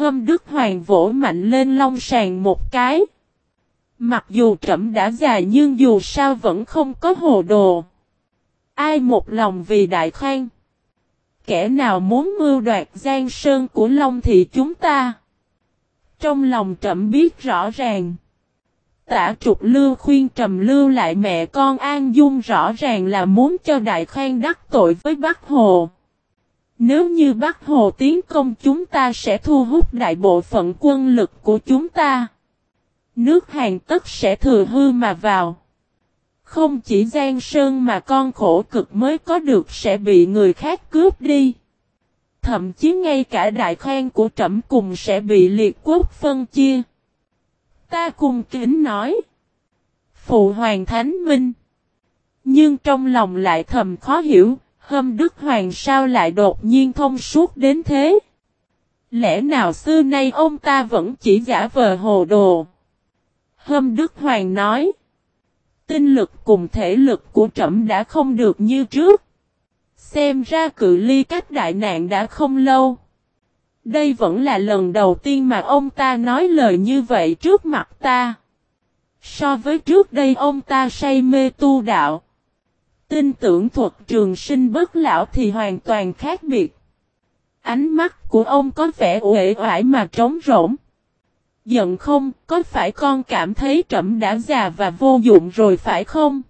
Hâm Đức Hoàng vỗ mạnh lên long sàng một cái. Mặc dù trẫm đã già nhưng dù sao vẫn không có hồ đồ. Ai một lòng vì đại khoan. Kẻ nào muốn mưu đoạt giang sơn của Long thị chúng ta. Trong lòng trẫm biết rõ ràng. Tả trục lưu khuyên trầm lưu lại mẹ con An Dung rõ ràng là muốn cho Đại Khang đắc tội với Bắc Hồ. Nếu như Bắc Hồ tiến công chúng ta sẽ thu hút đại bộ phận quân lực của chúng ta. Nước Hàn tất sẽ thừa hư mà vào. Không chỉ Giang Sơn mà con khổ cực mới có được sẽ bị người khác cướp đi. Thậm chí ngay cả đại khoan của trẫm cùng sẽ bị liệt quốc phân chia. Ta cùng kính nói. Phụ Hoàng Thánh Minh. Nhưng trong lòng lại thầm khó hiểu, hâm Đức Hoàng sao lại đột nhiên thông suốt đến thế? Lẽ nào xưa nay ông ta vẫn chỉ giả vờ hồ đồ? Hâm Đức Hoàng nói. Tinh lực cùng thể lực của trẫm đã không được như trước. Xem ra cự ly cách đại nạn đã không lâu. Đây vẫn là lần đầu tiên mà ông ta nói lời như vậy trước mặt ta. So với trước đây ông ta say mê tu đạo. Tin tưởng thuật trường sinh bất lão thì hoàn toàn khác biệt. Ánh mắt của ông có vẻ uể oải mà trống rỗng. Giận không, có phải con cảm thấy trẫm đã già và vô dụng rồi phải không?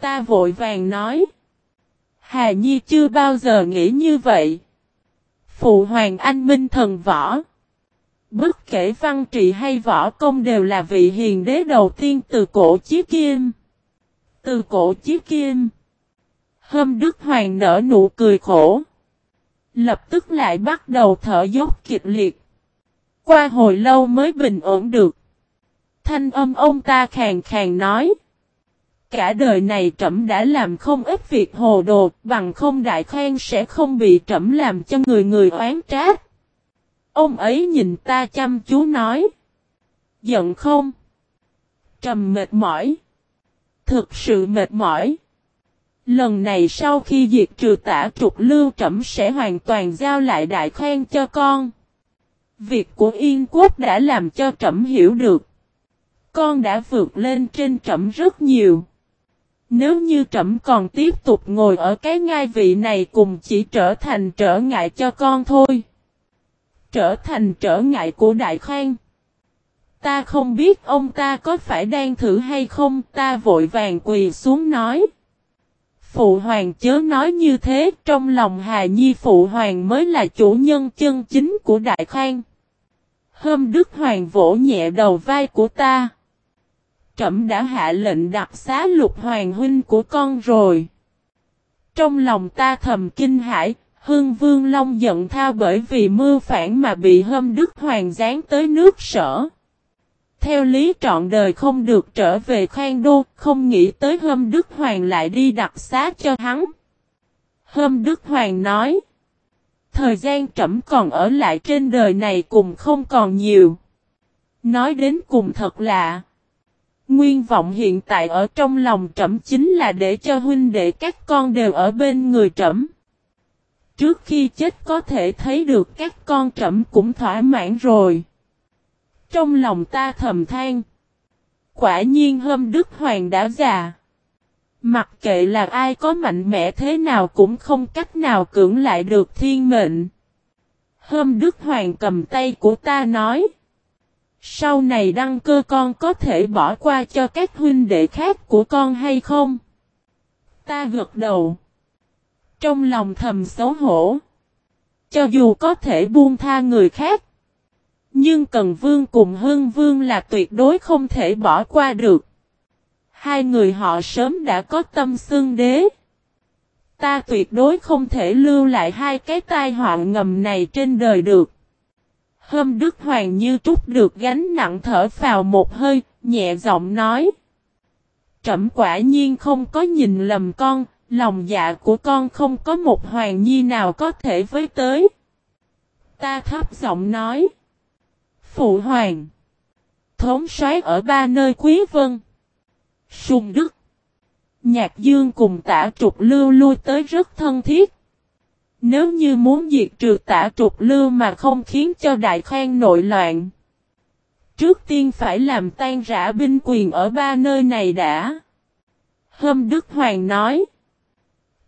Ta vội vàng nói. Hà Nhi chưa bao giờ nghĩ như vậy. Phụ hoàng anh minh thần võ. Bất kể văn trị hay võ công đều là vị hiền đế đầu tiên từ cổ chí kim. Từ cổ chí kim. Hâm Đức Hoàng nở nụ cười khổ. Lập tức lại bắt đầu thở dốc kịch liệt. Qua hồi lâu mới bình ổn được. Thanh âm ông ta khàn khàn nói. Cả đời này trẫm đã làm không ít việc hồ đồ, bằng không đại khen sẽ không bị trẫm làm cho người người oán trách. Ông ấy nhìn ta chăm chú nói. Giận không? Trầm mệt mỏi. Thực sự mệt mỏi. Lần này sau khi diệt trừ tả trục lưu trẫm sẽ hoàn toàn giao lại đại khoan cho con. Việc của Yên Quốc đã làm cho trẫm hiểu được. Con đã vượt lên trên trẫm rất nhiều. Nếu như trẫm còn tiếp tục ngồi ở cái ngai vị này cùng chỉ trở thành trở ngại cho con thôi. Trở thành trở ngại của Đại Khang. Ta không biết ông ta có phải đang thử hay không, ta vội vàng quỳ xuống nói. Phụ hoàng chớ nói như thế, trong lòng Hà Nhi Phụ hoàng mới là chủ nhân chân chính của Đại Khang. Hôm Đức Hoàng vỗ nhẹ đầu vai của ta trẫm đã hạ lệnh đặt xá lục hoàng huynh của con rồi. Trong lòng ta thầm kinh hãi, Hương Vương Long giận thao bởi vì mưa phản mà bị hâm đức hoàng giáng tới nước sở. Theo lý trọn đời không được trở về khoan đô, không nghĩ tới hâm đức hoàng lại đi đặt xá cho hắn. Hâm đức hoàng nói, thời gian trẫm còn ở lại trên đời này cùng không còn nhiều. Nói đến cùng thật lạ. Nguyên vọng hiện tại ở trong lòng trẫm chính là để cho huynh đệ các con đều ở bên người trẫm. Trước khi chết có thể thấy được các con trẫm cũng thỏa mãn rồi. Trong lòng ta thầm than. Quả nhiên hôm Đức Hoàng đã già. Mặc kệ là ai có mạnh mẽ thế nào cũng không cách nào cưỡng lại được thiên mệnh. Hôm Đức Hoàng cầm tay của ta nói. Sau này đăng cơ con có thể bỏ qua cho các huynh đệ khác của con hay không? Ta gật đầu. Trong lòng thầm xấu hổ. Cho dù có thể buông tha người khác. Nhưng Cần Vương cùng Hưng Vương là tuyệt đối không thể bỏ qua được. Hai người họ sớm đã có tâm xương đế. Ta tuyệt đối không thể lưu lại hai cái tai họa ngầm này trên đời được. Hâm Đức Hoàng như trút được gánh nặng thở vào một hơi, nhẹ giọng nói. Trẩm quả nhiên không có nhìn lầm con, lòng dạ của con không có một hoàng nhi nào có thể với tới. Ta thấp giọng nói. Phụ hoàng. thống xoáy ở ba nơi quý vân. Sùng Đức. Nhạc Dương cùng tả trục lưu lui tới rất thân thiết. Nếu như muốn diệt trừ tả trục lưu mà không khiến cho đại khoan nội loạn. Trước tiên phải làm tan rã binh quyền ở ba nơi này đã. Hâm Đức Hoàng nói.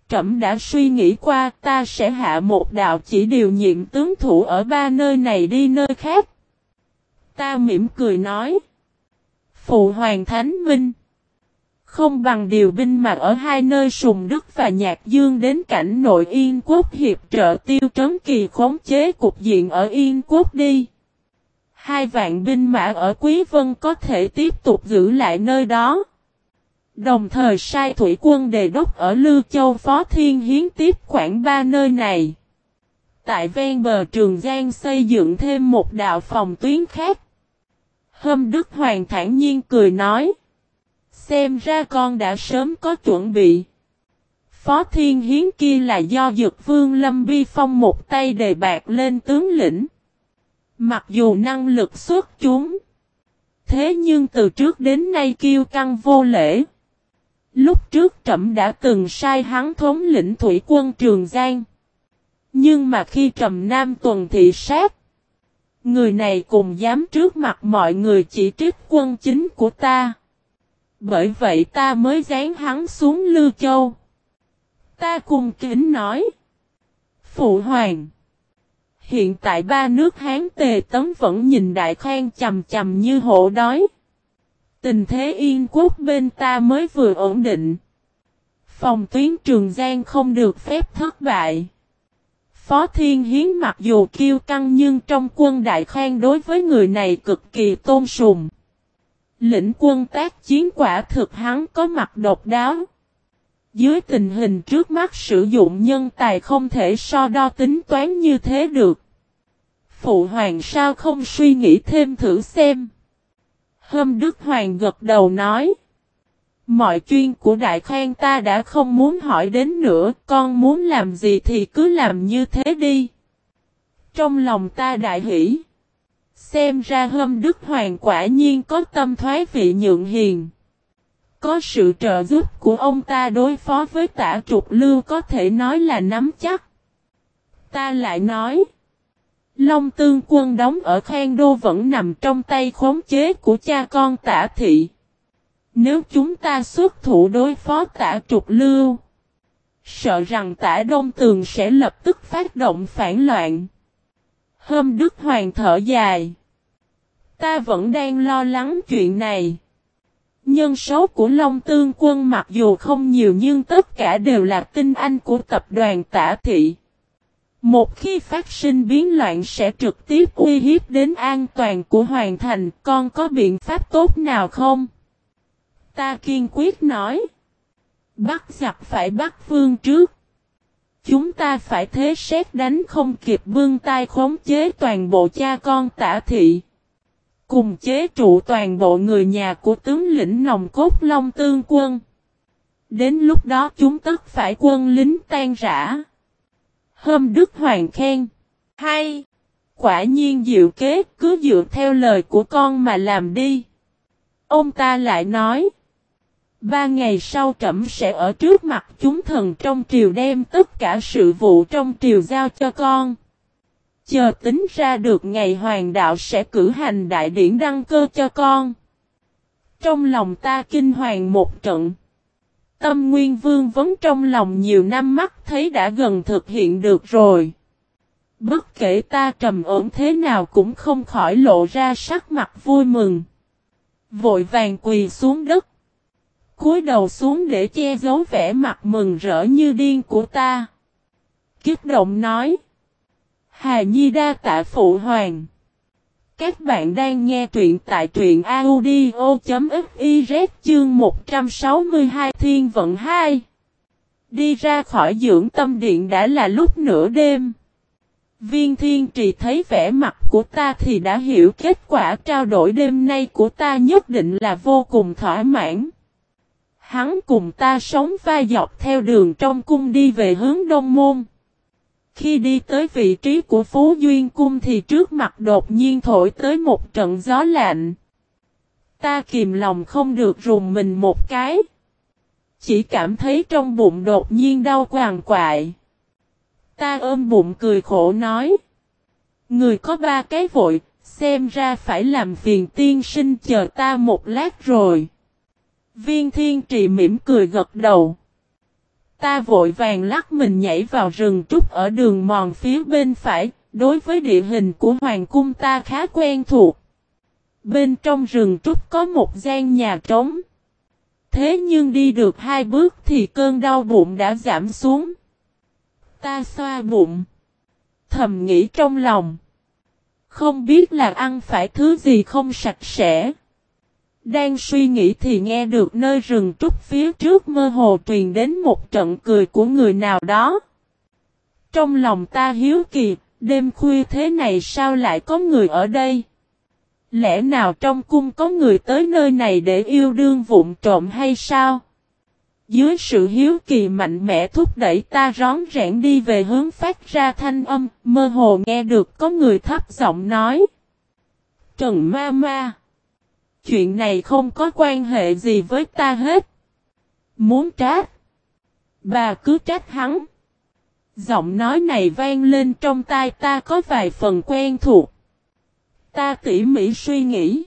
Trẩm đã suy nghĩ qua, ta sẽ hạ một đạo chỉ điều nhiệm tướng thủ ở ba nơi này đi nơi khác. Ta mỉm cười nói. Phụ Hoàng Thánh Minh. Không bằng điều binh mà ở hai nơi Sùng Đức và Nhạc Dương đến cảnh nội Yên Quốc hiệp trợ tiêu trấn kỳ khống chế cục diện ở Yên Quốc đi. Hai vạn binh mã ở Quý Vân có thể tiếp tục giữ lại nơi đó. Đồng thời sai thủy quân đề đốc ở Lưu Châu Phó Thiên Hiến tiếp khoảng ba nơi này. Tại ven bờ Trường Giang xây dựng thêm một đạo phòng tuyến khác. Hâm Đức Hoàng thản nhiên cười nói. Xem ra con đã sớm có chuẩn bị. Phó Thiên Hiến kia là do Dược Vương Lâm Bi Phong một tay đề bạc lên tướng lĩnh. Mặc dù năng lực xuất chúng. Thế nhưng từ trước đến nay kiêu căng vô lễ. Lúc trước trẫm đã từng sai hắn thống lĩnh thủy quân Trường Giang. Nhưng mà khi trầm nam tuần thị sát. Người này cùng dám trước mặt mọi người chỉ trích quân chính của ta. Bởi vậy ta mới dán hắn xuống Lưu Châu. Ta cùng kính nói. Phụ Hoàng. Hiện tại ba nước Hán Tề Tấn vẫn nhìn Đại Khang chầm chầm như hổ đói. Tình thế yên quốc bên ta mới vừa ổn định. Phòng tuyến Trường Giang không được phép thất bại. Phó Thiên Hiến mặc dù kiêu căng nhưng trong quân Đại khen đối với người này cực kỳ tôn sùng. Lĩnh quân tác chiến quả thực hắn có mặt độc đáo. Dưới tình hình trước mắt sử dụng nhân tài không thể so đo tính toán như thế được. Phụ hoàng sao không suy nghĩ thêm thử xem. Hâm Đức Hoàng gật đầu nói. Mọi chuyện của Đại Khang ta đã không muốn hỏi đến nữa, con muốn làm gì thì cứ làm như thế đi. Trong lòng ta đại hỷ. Xem ra hâm Đức Hoàng quả nhiên có tâm thoái vị nhượng hiền. Có sự trợ giúp của ông ta đối phó với tả trục lưu có thể nói là nắm chắc. Ta lại nói. Long tương quân đóng ở Khang Đô vẫn nằm trong tay khống chế của cha con tả thị. Nếu chúng ta xuất thủ đối phó tả trục lưu. Sợ rằng tả đông tường sẽ lập tức phát động phản loạn. hôm Đức Hoàng thở dài. Ta vẫn đang lo lắng chuyện này. Nhân số của Long Tương quân mặc dù không nhiều nhưng tất cả đều là tinh anh của tập đoàn tả thị. Một khi phát sinh biến loạn sẽ trực tiếp uy hiếp đến an toàn của hoàn thành, con có biện pháp tốt nào không? Ta kiên quyết nói. Bắt giặc phải bắt vương trước. Chúng ta phải thế xét đánh không kịp vương tay khống chế toàn bộ cha con tả thị. Cùng chế trụ toàn bộ người nhà của tướng lĩnh nòng cốt Long Tương quân. Đến lúc đó chúng tất phải quân lính tan rã. Hôm Đức Hoàng khen. Hay. Quả nhiên diệu kế, cứ dựa theo lời của con mà làm đi. Ông ta lại nói. Ba ngày sau trẫm sẽ ở trước mặt chúng thần trong triều đem tất cả sự vụ trong triều giao cho con. Chờ tính ra được ngày hoàng đạo sẽ cử hành đại điển đăng cơ cho con. Trong lòng ta kinh hoàng một trận. Tâm Nguyên Vương vấn trong lòng nhiều năm mắt thấy đã gần thực hiện được rồi. Bất kể ta trầm ổn thế nào cũng không khỏi lộ ra sắc mặt vui mừng. Vội vàng quỳ xuống đất cúi đầu xuống để che giấu vẻ mặt mừng rỡ như điên của ta. Kiếp động nói. Hà Nhi đa tạ phụ hoàng. Các bạn đang nghe truyện tại truyện audio.fiz chương 162 Thiên Vận 2. Đi ra khỏi dưỡng tâm điện đã là lúc nửa đêm. Viên thiên trì thấy vẻ mặt của ta thì đã hiểu kết quả trao đổi đêm nay của ta nhất định là vô cùng thỏa mãn. Hắn cùng ta sống vai dọc theo đường trong cung đi về hướng đông môn. Khi đi tới vị trí của Phú Duyên Cung thì trước mặt đột nhiên thổi tới một trận gió lạnh. Ta kìm lòng không được rùng mình một cái. Chỉ cảm thấy trong bụng đột nhiên đau quàng quại. Ta ôm bụng cười khổ nói. Người có ba cái vội, xem ra phải làm phiền tiên sinh chờ ta một lát rồi. Viên thiên trì mỉm cười gật đầu. Ta vội vàng lắc mình nhảy vào rừng trúc ở đường mòn phía bên phải, đối với địa hình của hoàng cung ta khá quen thuộc. Bên trong rừng trúc có một gian nhà trống. Thế nhưng đi được hai bước thì cơn đau bụng đã giảm xuống. Ta xoa bụng. Thầm nghĩ trong lòng. Không biết là ăn phải thứ gì không sạch sẽ. Đang suy nghĩ thì nghe được nơi rừng trúc phía trước mơ hồ truyền đến một trận cười của người nào đó. Trong lòng ta hiếu kỳ, đêm khuya thế này sao lại có người ở đây? Lẽ nào trong cung có người tới nơi này để yêu đương vụn trộm hay sao? Dưới sự hiếu kỳ mạnh mẽ thúc đẩy ta rón rẽn đi về hướng phát ra thanh âm, mơ hồ nghe được có người thấp giọng nói. Trần ma ma. Chuyện này không có quan hệ gì với ta hết. Muốn trách. Bà cứ trách hắn. Giọng nói này vang lên trong tai ta có vài phần quen thuộc. Ta tỉ mỉ suy nghĩ.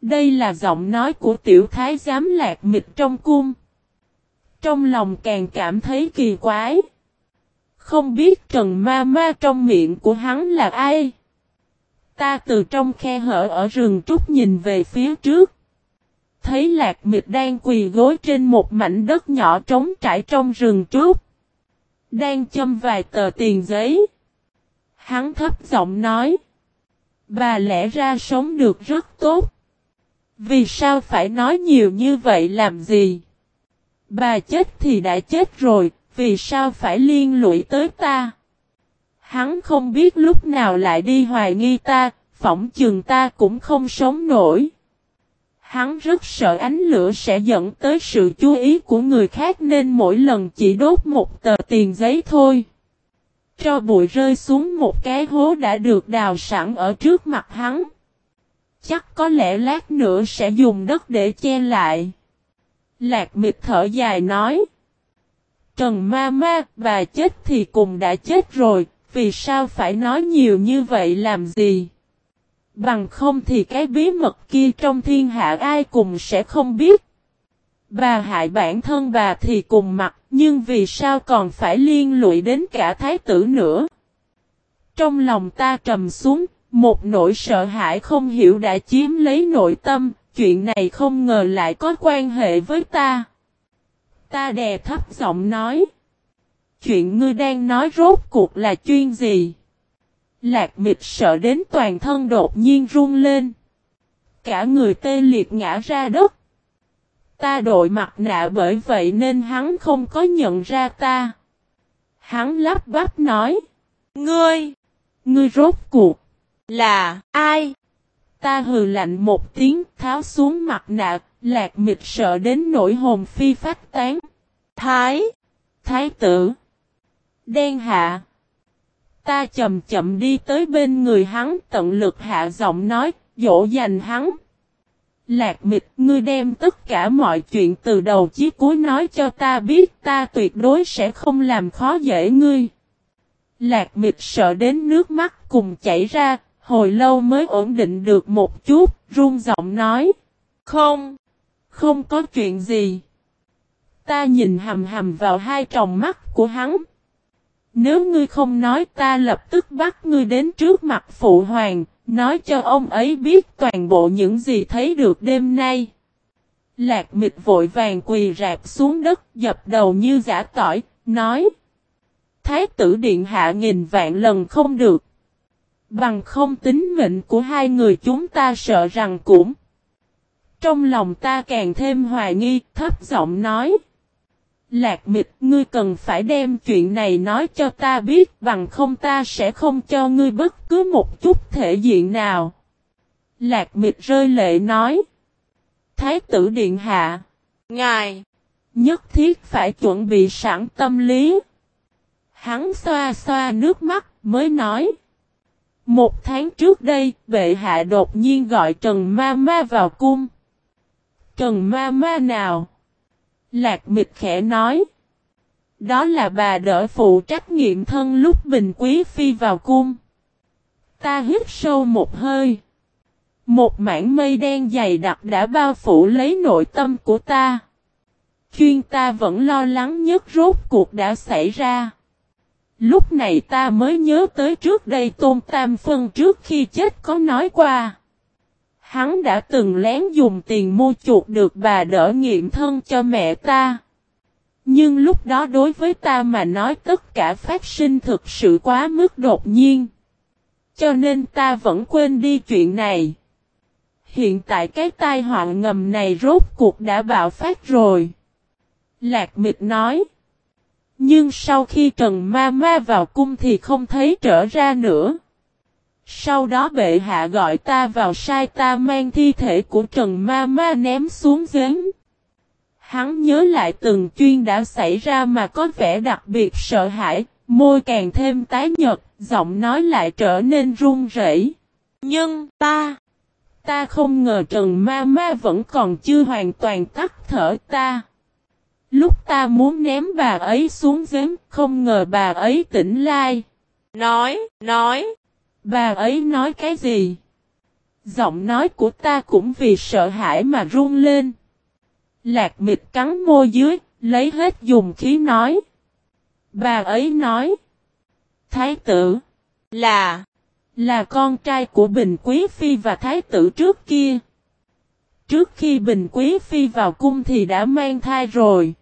Đây là giọng nói của tiểu thái giám lạc mịch trong cung. Trong lòng càng cảm thấy kỳ quái. Không biết Trần Ma Ma trong miệng của hắn là ai. Ta từ trong khe hở ở rừng trúc nhìn về phía trước. Thấy lạc mịt đang quỳ gối trên một mảnh đất nhỏ trống trải trong rừng trúc. Đang châm vài tờ tiền giấy. Hắn thấp giọng nói. Bà lẽ ra sống được rất tốt. Vì sao phải nói nhiều như vậy làm gì? Bà chết thì đã chết rồi, vì sao phải liên lụy tới ta? Hắn không biết lúc nào lại đi hoài nghi ta, phỏng chừng ta cũng không sống nổi. Hắn rất sợ ánh lửa sẽ dẫn tới sự chú ý của người khác nên mỗi lần chỉ đốt một tờ tiền giấy thôi. Cho bụi rơi xuống một cái hố đã được đào sẵn ở trước mặt hắn. Chắc có lẽ lát nữa sẽ dùng đất để che lại. Lạc mịch thở dài nói. Trần ma ma, bà chết thì cùng đã chết rồi, vì sao phải nói nhiều như vậy làm gì? Bằng không thì cái bí mật kia trong thiên hạ ai cùng sẽ không biết. Bà hại bản thân bà thì cùng mặt, nhưng vì sao còn phải liên lụy đến cả thái tử nữa? Trong lòng ta trầm xuống, một nỗi sợ hãi không hiểu đã chiếm lấy nội tâm, chuyện này không ngờ lại có quan hệ với ta. Ta đè thấp giọng nói. Chuyện ngươi đang nói rốt cuộc là chuyên gì? Lạc mịch sợ đến toàn thân đột nhiên run lên. Cả người tê liệt ngã ra đất. Ta đội mặt nạ bởi vậy nên hắn không có nhận ra ta. Hắn lắp bắp nói. Ngươi! Ngươi rốt cuộc! Là ai? Ta hừ lạnh một tiếng tháo xuống mặt nạ, lạc mịch sợ đến nỗi hồn phi phát tán. Thái! Thái tử! Đen hạ! Ta chậm chậm đi tới bên người hắn tận lực hạ giọng nói, dỗ dành hắn. Lạc mịch, ngươi đem tất cả mọi chuyện từ đầu chí cuối nói cho ta biết ta tuyệt đối sẽ không làm khó dễ ngươi. Lạc mịch sợ đến nước mắt cùng chảy ra, hồi lâu mới ổn định được một chút, run giọng nói. Không, không có chuyện gì. Ta nhìn hầm hầm vào hai tròng mắt của hắn. Nếu ngươi không nói ta lập tức bắt ngươi đến trước mặt phụ hoàng, nói cho ông ấy biết toàn bộ những gì thấy được đêm nay. Lạc mịch vội vàng quỳ rạp xuống đất dập đầu như giả tỏi, nói. Thái tử điện hạ nghìn vạn lần không được. Bằng không tính mệnh của hai người chúng ta sợ rằng cũng. Trong lòng ta càng thêm hoài nghi, thấp giọng nói. Lạc mịch, ngươi cần phải đem chuyện này nói cho ta biết, bằng không ta sẽ không cho ngươi bất cứ một chút thể diện nào. Lạc mịch rơi lệ nói. Thái tử điện hạ. Ngài. Nhất thiết phải chuẩn bị sẵn tâm lý. Hắn xoa xoa nước mắt, mới nói. Một tháng trước đây, bệ hạ đột nhiên gọi Trần Ma Ma vào cung. Trần Ma Ma nào? Lạc mịch khẽ nói. Đó là bà đỡ phụ trách nghiệm thân lúc Bình Quý Phi vào cung. Ta hít sâu một hơi. Một mảng mây đen dày đặc đã bao phủ lấy nội tâm của ta. Chuyên ta vẫn lo lắng nhất rốt cuộc đã xảy ra. Lúc này ta mới nhớ tới trước đây Tôn Tam Phân trước khi chết có nói qua. Hắn đã từng lén dùng tiền mua chuột được bà đỡ nghiệm thân cho mẹ ta. Nhưng lúc đó đối với ta mà nói tất cả phát sinh thực sự quá mức đột nhiên. Cho nên ta vẫn quên đi chuyện này. Hiện tại cái tai họa ngầm này rốt cuộc đã bạo phát rồi. Lạc mịch nói. Nhưng sau khi Trần Ma Ma vào cung thì không thấy trở ra nữa. Sau đó bệ hạ gọi ta vào sai ta mang thi thể của Trần Ma Ma ném xuống giếng. Hắn nhớ lại từng chuyên đã xảy ra mà có vẻ đặc biệt sợ hãi, môi càng thêm tái nhợt, giọng nói lại trở nên run rẩy. Nhưng ta, ta không ngờ Trần Ma Ma vẫn còn chưa hoàn toàn tắt thở ta. Lúc ta muốn ném bà ấy xuống giếng, không ngờ bà ấy tỉnh lai. Nói, nói, bà ấy nói cái gì? Giọng nói của ta cũng vì sợ hãi mà run lên. Lạc mịt cắn môi dưới, lấy hết dùng khí nói. Bà ấy nói. Thái tử. Là. Là con trai của Bình Quý Phi và Thái tử trước kia. Trước khi Bình Quý Phi vào cung thì đã mang thai rồi.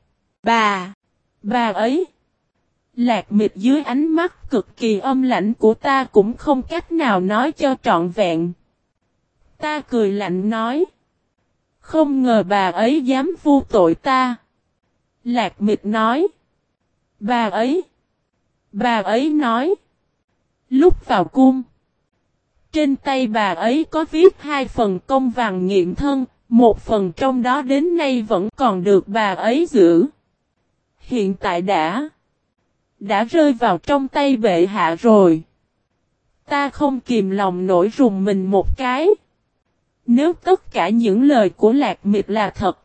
Bà. Bà ấy. Lạc mịt dưới ánh mắt cực kỳ âm lãnh của ta cũng không cách nào nói cho trọn vẹn. Ta cười lạnh nói. Không ngờ bà ấy dám vu tội ta. Lạc mịt nói. Bà ấy. Bà ấy nói. Lúc vào cung. Trên tay bà ấy có viết hai phần công vàng nghiệm thân. Một phần trong đó đến nay vẫn còn được bà ấy giữ. Hiện tại đã. Đã rơi vào trong tay bệ hạ rồi. Ta không kìm lòng nổi rùng mình một cái. Nếu tất cả những lời của Lạc Mịch là thật.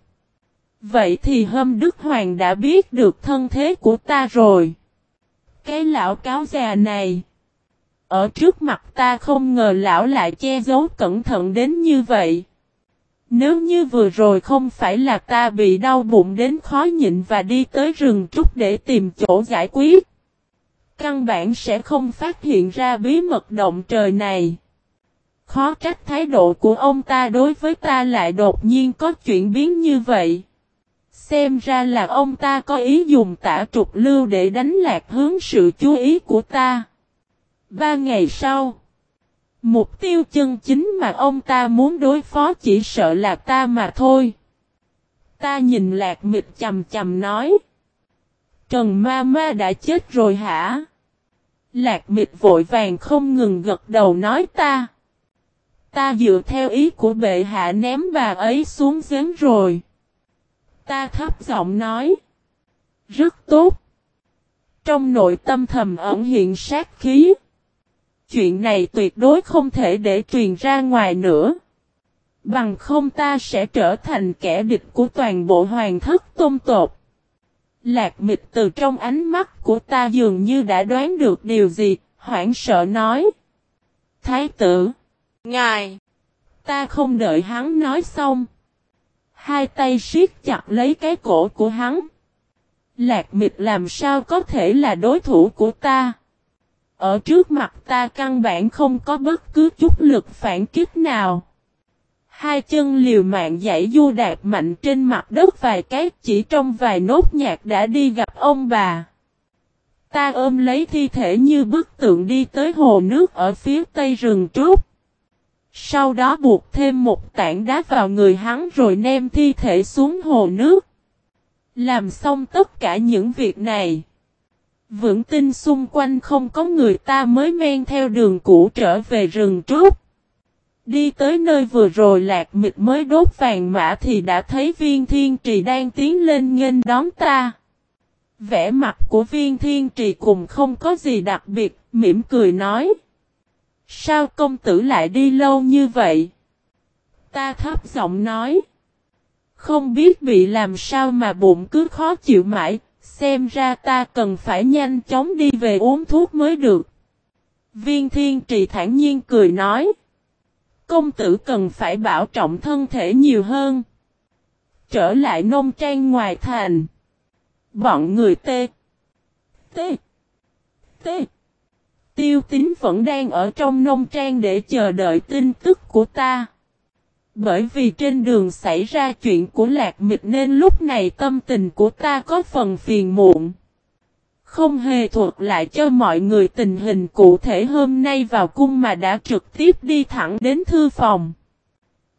Vậy thì Hâm Đức Hoàng đã biết được thân thế của ta rồi. Cái lão cáo già này. Ở trước mặt ta không ngờ lão lại che giấu cẩn thận đến như vậy. Nếu như vừa rồi không phải là ta bị đau bụng đến khó nhịn và đi tới rừng trúc để tìm chỗ giải quyết. Căn bản sẽ không phát hiện ra bí mật động trời này. Khó trách thái độ của ông ta đối với ta lại đột nhiên có chuyển biến như vậy. Xem ra là ông ta có ý dùng tả trục lưu để đánh lạc hướng sự chú ý của ta. Ba ngày sau, mục tiêu chân chính mà ông ta muốn đối phó chỉ sợ là ta mà thôi. Ta nhìn lạc mịch chầm chầm nói. Trần ma ma đã chết rồi hả? Lạc mịch vội vàng không ngừng gật đầu nói ta. Ta dựa theo ý của bệ hạ ném bà ấy xuống giếng rồi. Ta thấp giọng nói. Rất tốt. Trong nội tâm thầm ẩn hiện sát khí. Chuyện này tuyệt đối không thể để truyền ra ngoài nữa. Bằng không ta sẽ trở thành kẻ địch của toàn bộ hoàng thất tôn tột. Lạc mịch từ trong ánh mắt của ta dường như đã đoán được điều gì, hoảng sợ nói. Thái tử. Ngài! Ta không đợi hắn nói xong. Hai tay siết chặt lấy cái cổ của hắn. Lạc mịch làm sao có thể là đối thủ của ta. Ở trước mặt ta căn bản không có bất cứ chút lực phản kích nào. Hai chân liều mạng dãy du đạp mạnh trên mặt đất vài cái chỉ trong vài nốt nhạc đã đi gặp ông bà. Ta ôm lấy thi thể như bức tượng đi tới hồ nước ở phía tây rừng trúc. Sau đó buộc thêm một tảng đá vào người hắn rồi ném thi thể xuống hồ nước. Làm xong tất cả những việc này. Vững tin xung quanh không có người ta mới men theo đường cũ trở về rừng trúc. Đi tới nơi vừa rồi lạc mịch mới đốt vàng mã thì đã thấy viên thiên trì đang tiến lên nghênh đón ta. Vẻ mặt của viên thiên trì cùng không có gì đặc biệt, mỉm cười nói. Sao công tử lại đi lâu như vậy? Ta thấp giọng nói. Không biết bị làm sao mà bụng cứ khó chịu mãi, Xem ra ta cần phải nhanh chóng đi về uống thuốc mới được. Viên thiên trì thản nhiên cười nói. Công tử cần phải bảo trọng thân thể nhiều hơn. Trở lại nông trang ngoài thành. Bọn người tê. Tê. Tê. Tiêu tín vẫn đang ở trong nông trang để chờ đợi tin tức của ta. Bởi vì trên đường xảy ra chuyện của lạc mịch nên lúc này tâm tình của ta có phần phiền muộn. Không hề thuật lại cho mọi người tình hình cụ thể hôm nay vào cung mà đã trực tiếp đi thẳng đến thư phòng.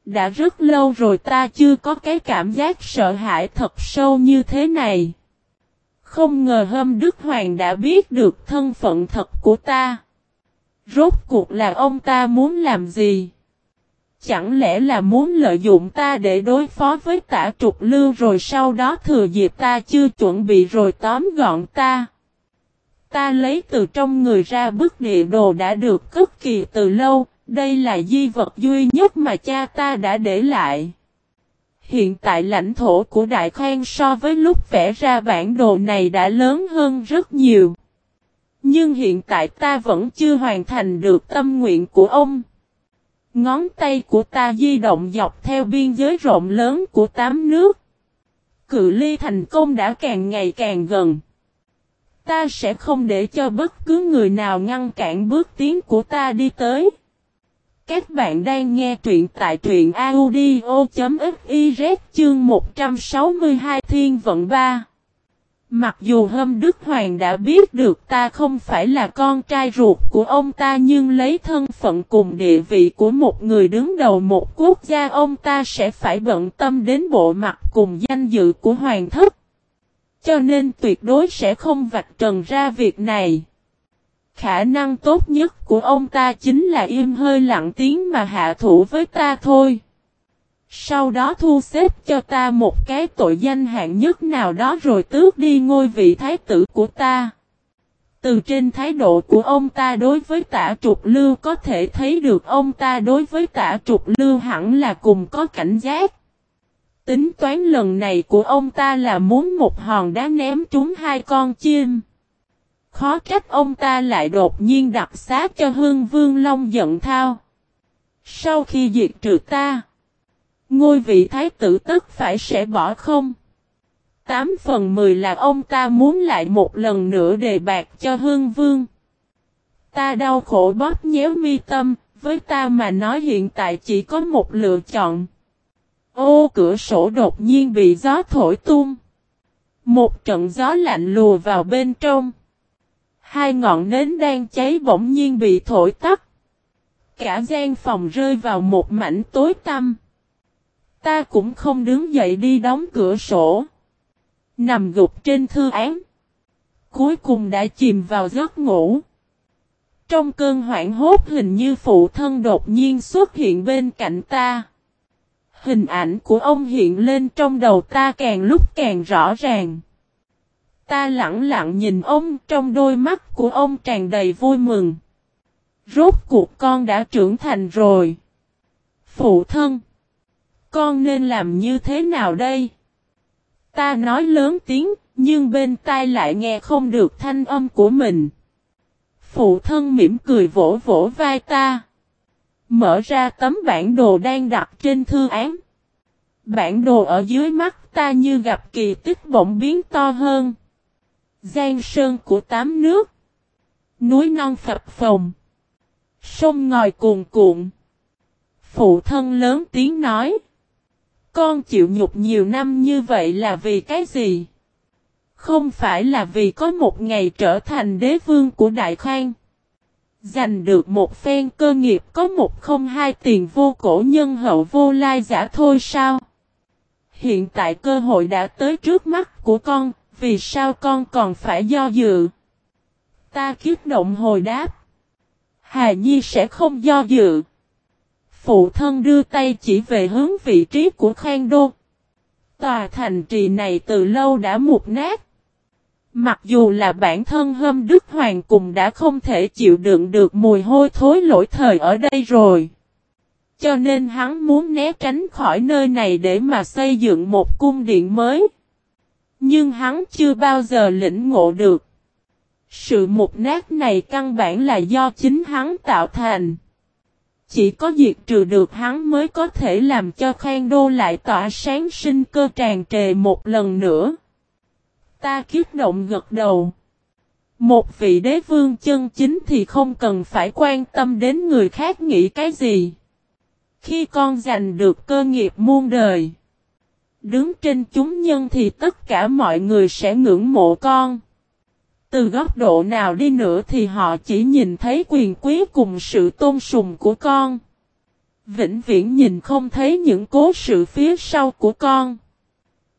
Đã rất lâu rồi ta chưa có cái cảm giác sợ hãi thật sâu như thế này. Không ngờ hôm Đức Hoàng đã biết được thân phận thật của ta. Rốt cuộc là ông ta muốn làm gì? Chẳng lẽ là muốn lợi dụng ta để đối phó với tả trục lưu rồi sau đó thừa dịp ta chưa chuẩn bị rồi tóm gọn ta? Ta lấy từ trong người ra bức địa đồ đã được cất kỳ từ lâu, đây là di vật duy nhất mà cha ta đã để lại. Hiện tại lãnh thổ của Đại khoan so với lúc vẽ ra bản đồ này đã lớn hơn rất nhiều. Nhưng hiện tại ta vẫn chưa hoàn thành được tâm nguyện của ông. Ngón tay của ta di động dọc theo biên giới rộng lớn của tám nước. Cự ly thành công đã càng ngày càng gần. Ta sẽ không để cho bất cứ người nào ngăn cản bước tiến của ta đi tới. Các bạn đang nghe truyện tại truyện audio.fiz chương 162 Thiên Vận 3. Mặc dù hôm Đức Hoàng đã biết được ta không phải là con trai ruột của ông ta nhưng lấy thân phận cùng địa vị của một người đứng đầu một quốc gia, ông ta sẽ phải bận tâm đến bộ mặt cùng danh dự của hoàng thất. Cho nên tuyệt đối sẽ không vạch trần ra việc này. Khả năng tốt nhất của ông ta chính là im hơi lặng tiếng mà hạ thủ với ta thôi. Sau đó thu xếp cho ta một cái tội danh hạng nhất nào đó rồi tước đi ngôi vị thái tử của ta. Từ trên thái độ của ông ta đối với tả trục lưu có thể thấy được ông ta đối với tả trục lưu hẳn là cùng có cảnh giác. Tính toán lần này của ông ta là muốn một hòn đá ném trúng hai con chim. Khó trách ông ta lại đột nhiên đặt xá cho hương vương long giận thao. Sau khi diệt trừ ta, ngôi vị thái tử tất phải sẽ bỏ không? Tám phần mười là ông ta muốn lại một lần nữa đề bạc cho hương vương. Ta đau khổ bóp nhéo mi tâm, với ta mà nói hiện tại chỉ có một lựa chọn. Ô cửa sổ đột nhiên bị gió thổi tung. Một trận gió lạnh lùa vào bên trong. Hai ngọn nến đang cháy bỗng nhiên bị thổi tắt. Cả gian phòng rơi vào một mảnh tối tăm. Ta cũng không đứng dậy đi đóng cửa sổ. Nằm gục trên thư án. Cuối cùng đã chìm vào giấc ngủ. Trong cơn hoảng hốt hình như phụ thân đột nhiên xuất hiện bên cạnh ta. Hình ảnh của ông hiện lên trong đầu ta càng lúc càng rõ ràng. Ta lặng lặng nhìn ông, trong đôi mắt của ông tràn đầy vui mừng. Rốt cuộc con đã trưởng thành rồi. Phụ thân. Con nên làm như thế nào đây? Ta nói lớn tiếng, nhưng bên tai lại nghe không được thanh âm của mình. Phụ thân mỉm cười vỗ vỗ vai ta. Mở ra tấm bản đồ đang đặt trên thư án. Bản đồ ở dưới mắt ta như gặp kỳ tích bỗng biến to hơn. Giang sơn của tám nước. Núi non phập phồng. Sông ngòi cuồn cuộn. Phụ thân lớn tiếng nói. Con chịu nhục nhiều năm như vậy là vì cái gì? Không phải là vì có một ngày trở thành đế vương của Đại Khang. Giành được một phen cơ nghiệp có một không hai tiền vô cổ nhân hậu vô lai giả thôi sao? Hiện tại cơ hội đã tới trước mắt của con, vì sao con còn phải do dự? Ta kiếp động hồi đáp. Hà Nhi sẽ không do dự. Phụ thân đưa tay chỉ về hướng vị trí của Khang Đô. Tòa thành trì này từ lâu đã mục nát. Mặc dù là bản thân hâm Đức Hoàng cùng đã không thể chịu đựng được mùi hôi thối lỗi thời ở đây rồi. Cho nên hắn muốn né tránh khỏi nơi này để mà xây dựng một cung điện mới. Nhưng hắn chưa bao giờ lĩnh ngộ được. Sự mục nát này căn bản là do chính hắn tạo thành. Chỉ có diệt trừ được hắn mới có thể làm cho Khang Đô lại tỏa sáng sinh cơ tràn trề một lần nữa. Ta kiếp động gật đầu. Một vị đế vương chân chính thì không cần phải quan tâm đến người khác nghĩ cái gì. Khi con giành được cơ nghiệp muôn đời. Đứng trên chúng nhân thì tất cả mọi người sẽ ngưỡng mộ con. Từ góc độ nào đi nữa thì họ chỉ nhìn thấy quyền quý cùng sự tôn sùng của con. Vĩnh viễn nhìn không thấy những cố sự phía sau của con.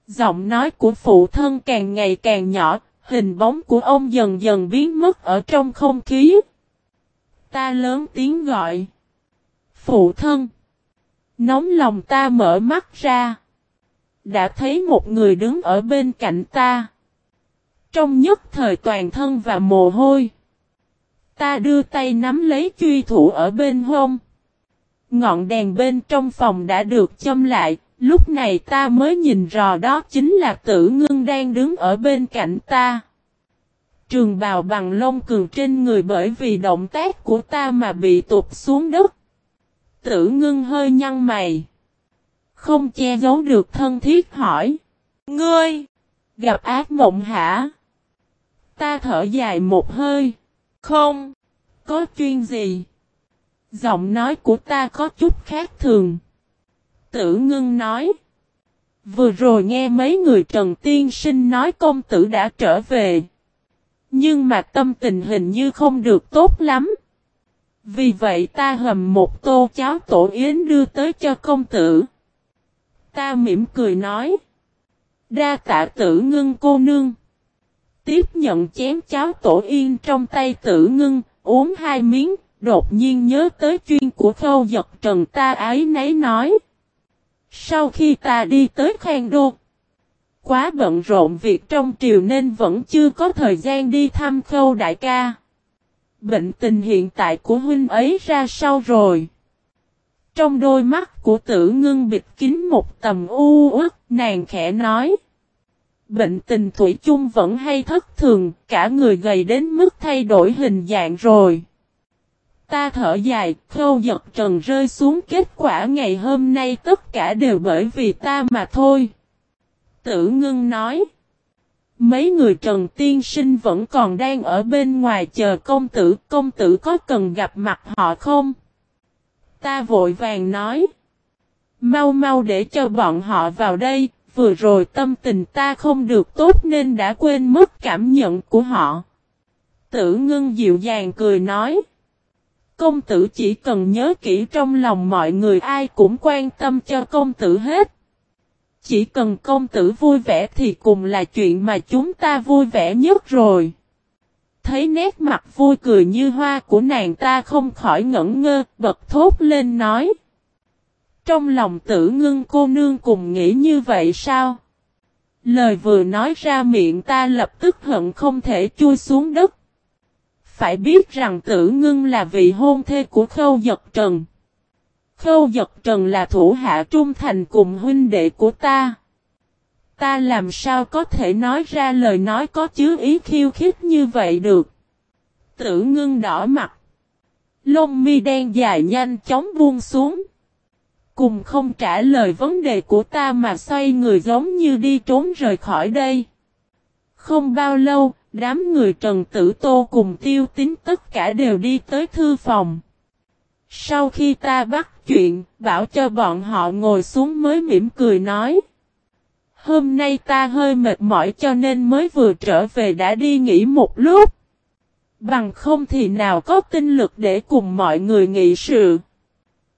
Giọng nói của phụ thân càng ngày càng nhỏ, hình bóng của ông dần dần biến mất ở trong không khí. Ta lớn tiếng gọi. Phụ thân. Nóng lòng ta mở mắt ra. Đã thấy một người đứng ở bên cạnh ta. Trong nhất thời toàn thân và mồ hôi. Ta đưa tay nắm lấy truy thủ ở bên hông. Ngọn đèn bên trong phòng đã được châm lại, lúc này ta mới nhìn rõ đó chính là tử ngưng đang đứng ở bên cạnh ta. Trường bào bằng lông cường trên người bởi vì động tác của ta mà bị tụt xuống đất. Tử ngưng hơi nhăn mày. Không che giấu được thân thiết hỏi. Ngươi! Gặp ác mộng hả? Ta thở dài một hơi. Không! Có chuyên gì? Giọng nói của ta có chút khác thường. Tử ngưng nói. Vừa rồi nghe mấy người Trần Tiên Sinh nói công tử đã trở về. Nhưng mà tâm tình hình như không được tốt lắm. Vì vậy ta hầm một tô cháo tổ yến đưa tới cho công tử. Ta mỉm cười nói. Đa tạ tử ngưng cô nương. Tiếp nhận chén cháo tổ yên trong tay tử ngưng, uống hai miếng, đột nhiên nhớ tới chuyên của khâu giật trần ta ái nấy nói. Sau khi ta đi tới Khang Đô, quá bận rộn việc trong triều nên vẫn chưa có thời gian đi thăm khâu đại ca. Bệnh tình hiện tại của huynh ấy ra sao rồi? Trong đôi mắt của tử ngưng bịt kín một tầm u ức, nàng khẽ nói. Bệnh tình thủy chung vẫn hay thất thường, cả người gầy đến mức thay đổi hình dạng rồi. Ta thở dài, khâu giật trần rơi xuống kết quả ngày hôm nay tất cả đều bởi vì ta mà thôi. Tử ngưng nói. Mấy người Trần Tiên Sinh vẫn còn đang ở bên ngoài chờ công tử, công tử có cần gặp mặt họ không? Ta vội vàng nói. Mau mau để cho bọn họ vào đây, vừa rồi tâm tình ta không được tốt nên đã quên mất cảm nhận của họ. Tử ngưng dịu dàng cười nói. Công tử chỉ cần nhớ kỹ trong lòng mọi người ai cũng quan tâm cho công tử hết. Chỉ cần công tử vui vẻ thì cùng là chuyện mà chúng ta vui vẻ nhất rồi. Thấy nét mặt vui cười như hoa của nàng ta không khỏi ngẩn ngơ, bật thốt lên nói. Trong lòng tử ngưng cô nương cùng nghĩ như vậy sao? Lời vừa nói ra miệng ta lập tức hận không thể chui xuống đất. Phải biết rằng tử ngưng là vị hôn thê của khâu giật trần. Khâu giật trần là thủ hạ trung thành cùng huynh đệ của ta. Ta làm sao có thể nói ra lời nói có chứa ý khiêu khích như vậy được. Tử ngưng đỏ mặt. Lông mi đen dài nhanh chóng buông xuống. Cùng không trả lời vấn đề của ta mà xoay người giống như đi trốn rời khỏi đây. Không bao lâu, đám người Trần Tử Tô cùng tiêu tính tất cả đều đi tới thư phòng. Sau khi ta bắt chuyện, bảo cho bọn họ ngồi xuống mới mỉm cười nói. Hôm nay ta hơi mệt mỏi cho nên mới vừa trở về đã đi nghỉ một lúc. Bằng không thì nào có tinh lực để cùng mọi người nghị sự.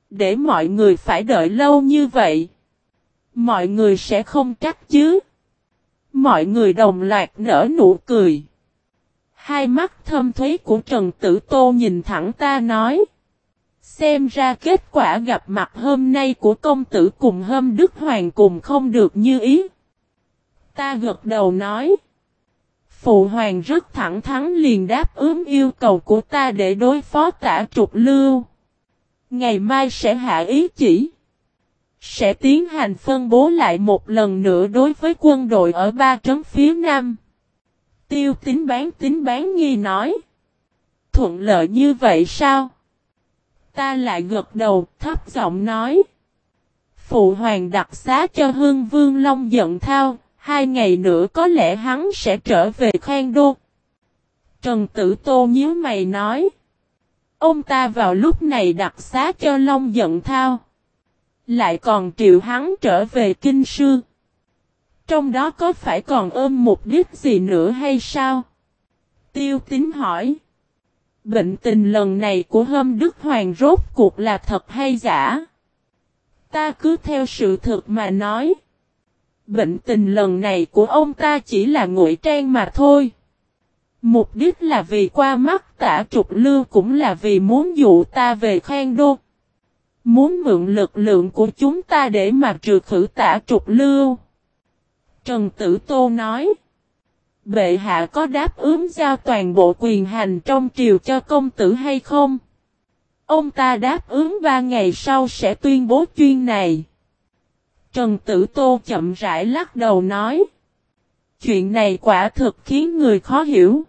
Để mọi người phải đợi lâu như vậy. Mọi người sẽ không trách chứ. Mọi người đồng loạt nở nụ cười. Hai mắt thâm thúy của Trần Tử Tô nhìn thẳng ta nói. Xem ra kết quả gặp mặt hôm nay của công tử cùng hâm Đức Hoàng cùng không được như ý. Ta gật đầu nói. Phụ Hoàng rất thẳng thắn liền đáp ứng yêu cầu của ta để đối phó tả trục lưu. Ngày mai sẽ hạ ý chỉ. Sẽ tiến hành phân bố lại một lần nữa đối với quân đội ở ba trấn phía Nam. Tiêu tính bán tính bán nghi nói. Thuận lợi như vậy sao? Ta lại gật đầu thấp giọng nói. Phụ hoàng đặt xá cho hương vương long giận thao, hai ngày nữa có lẽ hắn sẽ trở về khoan đô. Trần Tử Tô nhíu mày nói. Ông ta vào lúc này đặt xá cho Long giận thao. Lại còn triệu hắn trở về kinh sư. Trong đó có phải còn ôm mục đích gì nữa hay sao? Tiêu tính hỏi. Bệnh tình lần này của hâm Đức Hoàng rốt cuộc là thật hay giả? Ta cứ theo sự thật mà nói. Bệnh tình lần này của ông ta chỉ là ngụy trang mà thôi. Mục đích là vì qua mắt tả trục lưu cũng là vì muốn dụ ta về khoan đô. Muốn mượn lực lượng của chúng ta để mà trừ khử tả trục lưu. Trần Tử Tô nói. Bệ hạ có đáp ứng giao toàn bộ quyền hành trong triều cho công tử hay không? Ông ta đáp ứng ba ngày sau sẽ tuyên bố chuyên này. Trần Tử Tô chậm rãi lắc đầu nói. Chuyện này quả thực khiến người khó hiểu.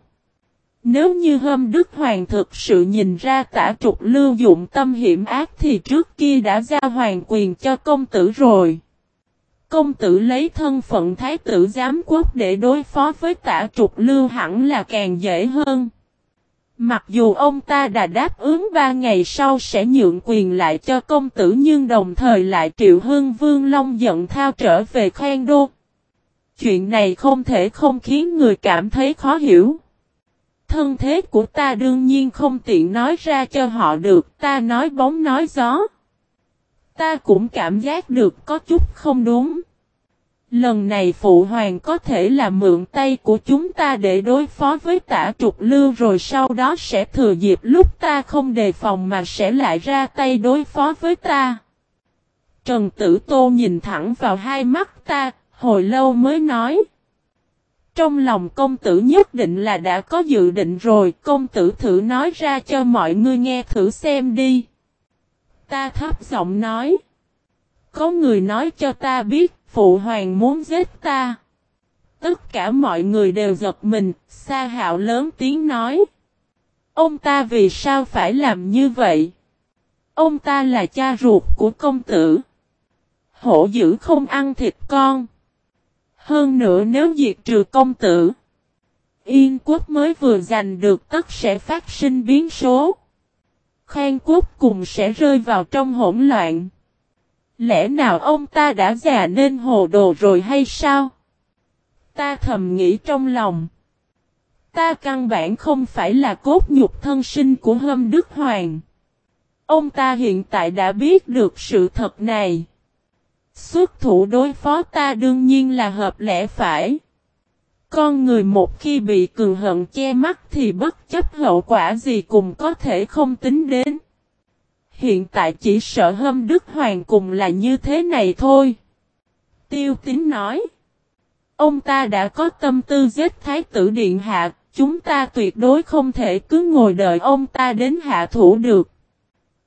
Nếu như hôm Đức Hoàng thực sự nhìn ra tả trục lưu dụng tâm hiểm ác thì trước kia đã giao hoàng quyền cho công tử rồi. Công tử lấy thân phận thái tử giám quốc để đối phó với tả trục lưu hẳn là càng dễ hơn. Mặc dù ông ta đã đáp ứng ba ngày sau sẽ nhượng quyền lại cho công tử nhưng đồng thời lại triệu hương vương long giận thao trở về khoan đô. Chuyện này không thể không khiến người cảm thấy khó hiểu. Thân thế của ta đương nhiên không tiện nói ra cho họ được, ta nói bóng nói gió. Ta cũng cảm giác được có chút không đúng. Lần này phụ hoàng có thể là mượn tay của chúng ta để đối phó với tả trục lưu rồi sau đó sẽ thừa dịp lúc ta không đề phòng mà sẽ lại ra tay đối phó với ta. Trần Tử Tô nhìn thẳng vào hai mắt ta, hồi lâu mới nói. Trong lòng công tử nhất định là đã có dự định rồi, công tử thử nói ra cho mọi người nghe thử xem đi. Ta thấp giọng nói. Có người nói cho ta biết, phụ hoàng muốn giết ta. Tất cả mọi người đều giật mình, Sa hạo lớn tiếng nói. Ông ta vì sao phải làm như vậy? Ông ta là cha ruột của công tử. Hổ dữ không ăn thịt con. Hơn nữa nếu diệt trừ công tử, Yên quốc mới vừa giành được tất sẽ phát sinh biến số. Khang quốc cùng sẽ rơi vào trong hỗn loạn. Lẽ nào ông ta đã già nên hồ đồ rồi hay sao? Ta thầm nghĩ trong lòng. Ta căn bản không phải là cốt nhục thân sinh của hâm Đức Hoàng. Ông ta hiện tại đã biết được sự thật này. Xuất thủ đối phó ta đương nhiên là hợp lẽ phải. Con người một khi bị cường hận che mắt thì bất chấp hậu quả gì cũng có thể không tính đến. Hiện tại chỉ sợ hâm Đức Hoàng cùng là như thế này thôi. Tiêu tín nói. Ông ta đã có tâm tư giết Thái tử Điện Hạ, chúng ta tuyệt đối không thể cứ ngồi đợi ông ta đến hạ thủ được.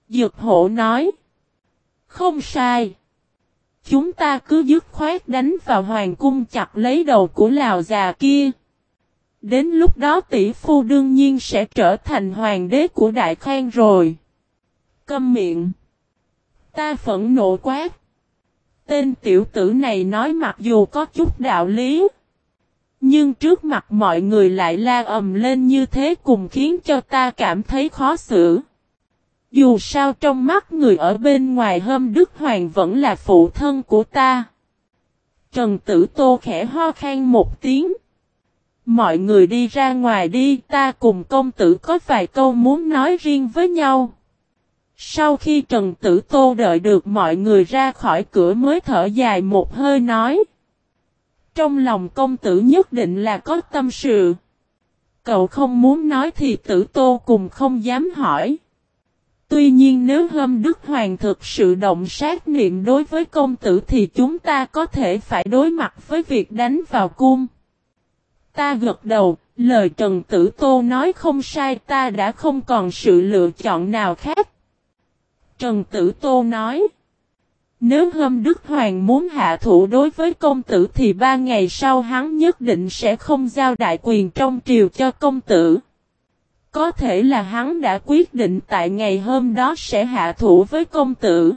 Dược hộ nói. Không sai. Chúng ta cứ dứt khoát đánh vào hoàng cung chặt lấy đầu của lào già kia. Đến lúc đó tỷ phu đương nhiên sẽ trở thành hoàng đế của Đại Khang rồi. Câm miệng. Ta phẫn nộ quát. Tên tiểu tử này nói mặc dù có chút đạo lý. Nhưng trước mặt mọi người lại la ầm lên như thế cùng khiến cho ta cảm thấy khó xử. Dù sao trong mắt người ở bên ngoài hâm Đức Hoàng vẫn là phụ thân của ta. Trần Tử Tô khẽ ho khan một tiếng. Mọi người đi ra ngoài đi, ta cùng công tử có vài câu muốn nói riêng với nhau. Sau khi Trần Tử Tô đợi được mọi người ra khỏi cửa mới thở dài một hơi nói. Trong lòng công tử nhất định là có tâm sự. Cậu không muốn nói thì Tử Tô cùng không dám hỏi. Tuy nhiên nếu hâm Đức Hoàng thực sự động sát niệm đối với công tử thì chúng ta có thể phải đối mặt với việc đánh vào cung. Ta gật đầu, lời Trần Tử Tô nói không sai ta đã không còn sự lựa chọn nào khác. Trần Tử Tô nói. Nếu Hâm Đức Hoàng muốn hạ thủ đối với công tử thì ba ngày sau hắn nhất định sẽ không giao đại quyền trong triều cho công tử. Có thể là hắn đã quyết định tại ngày hôm đó sẽ hạ thủ với công tử.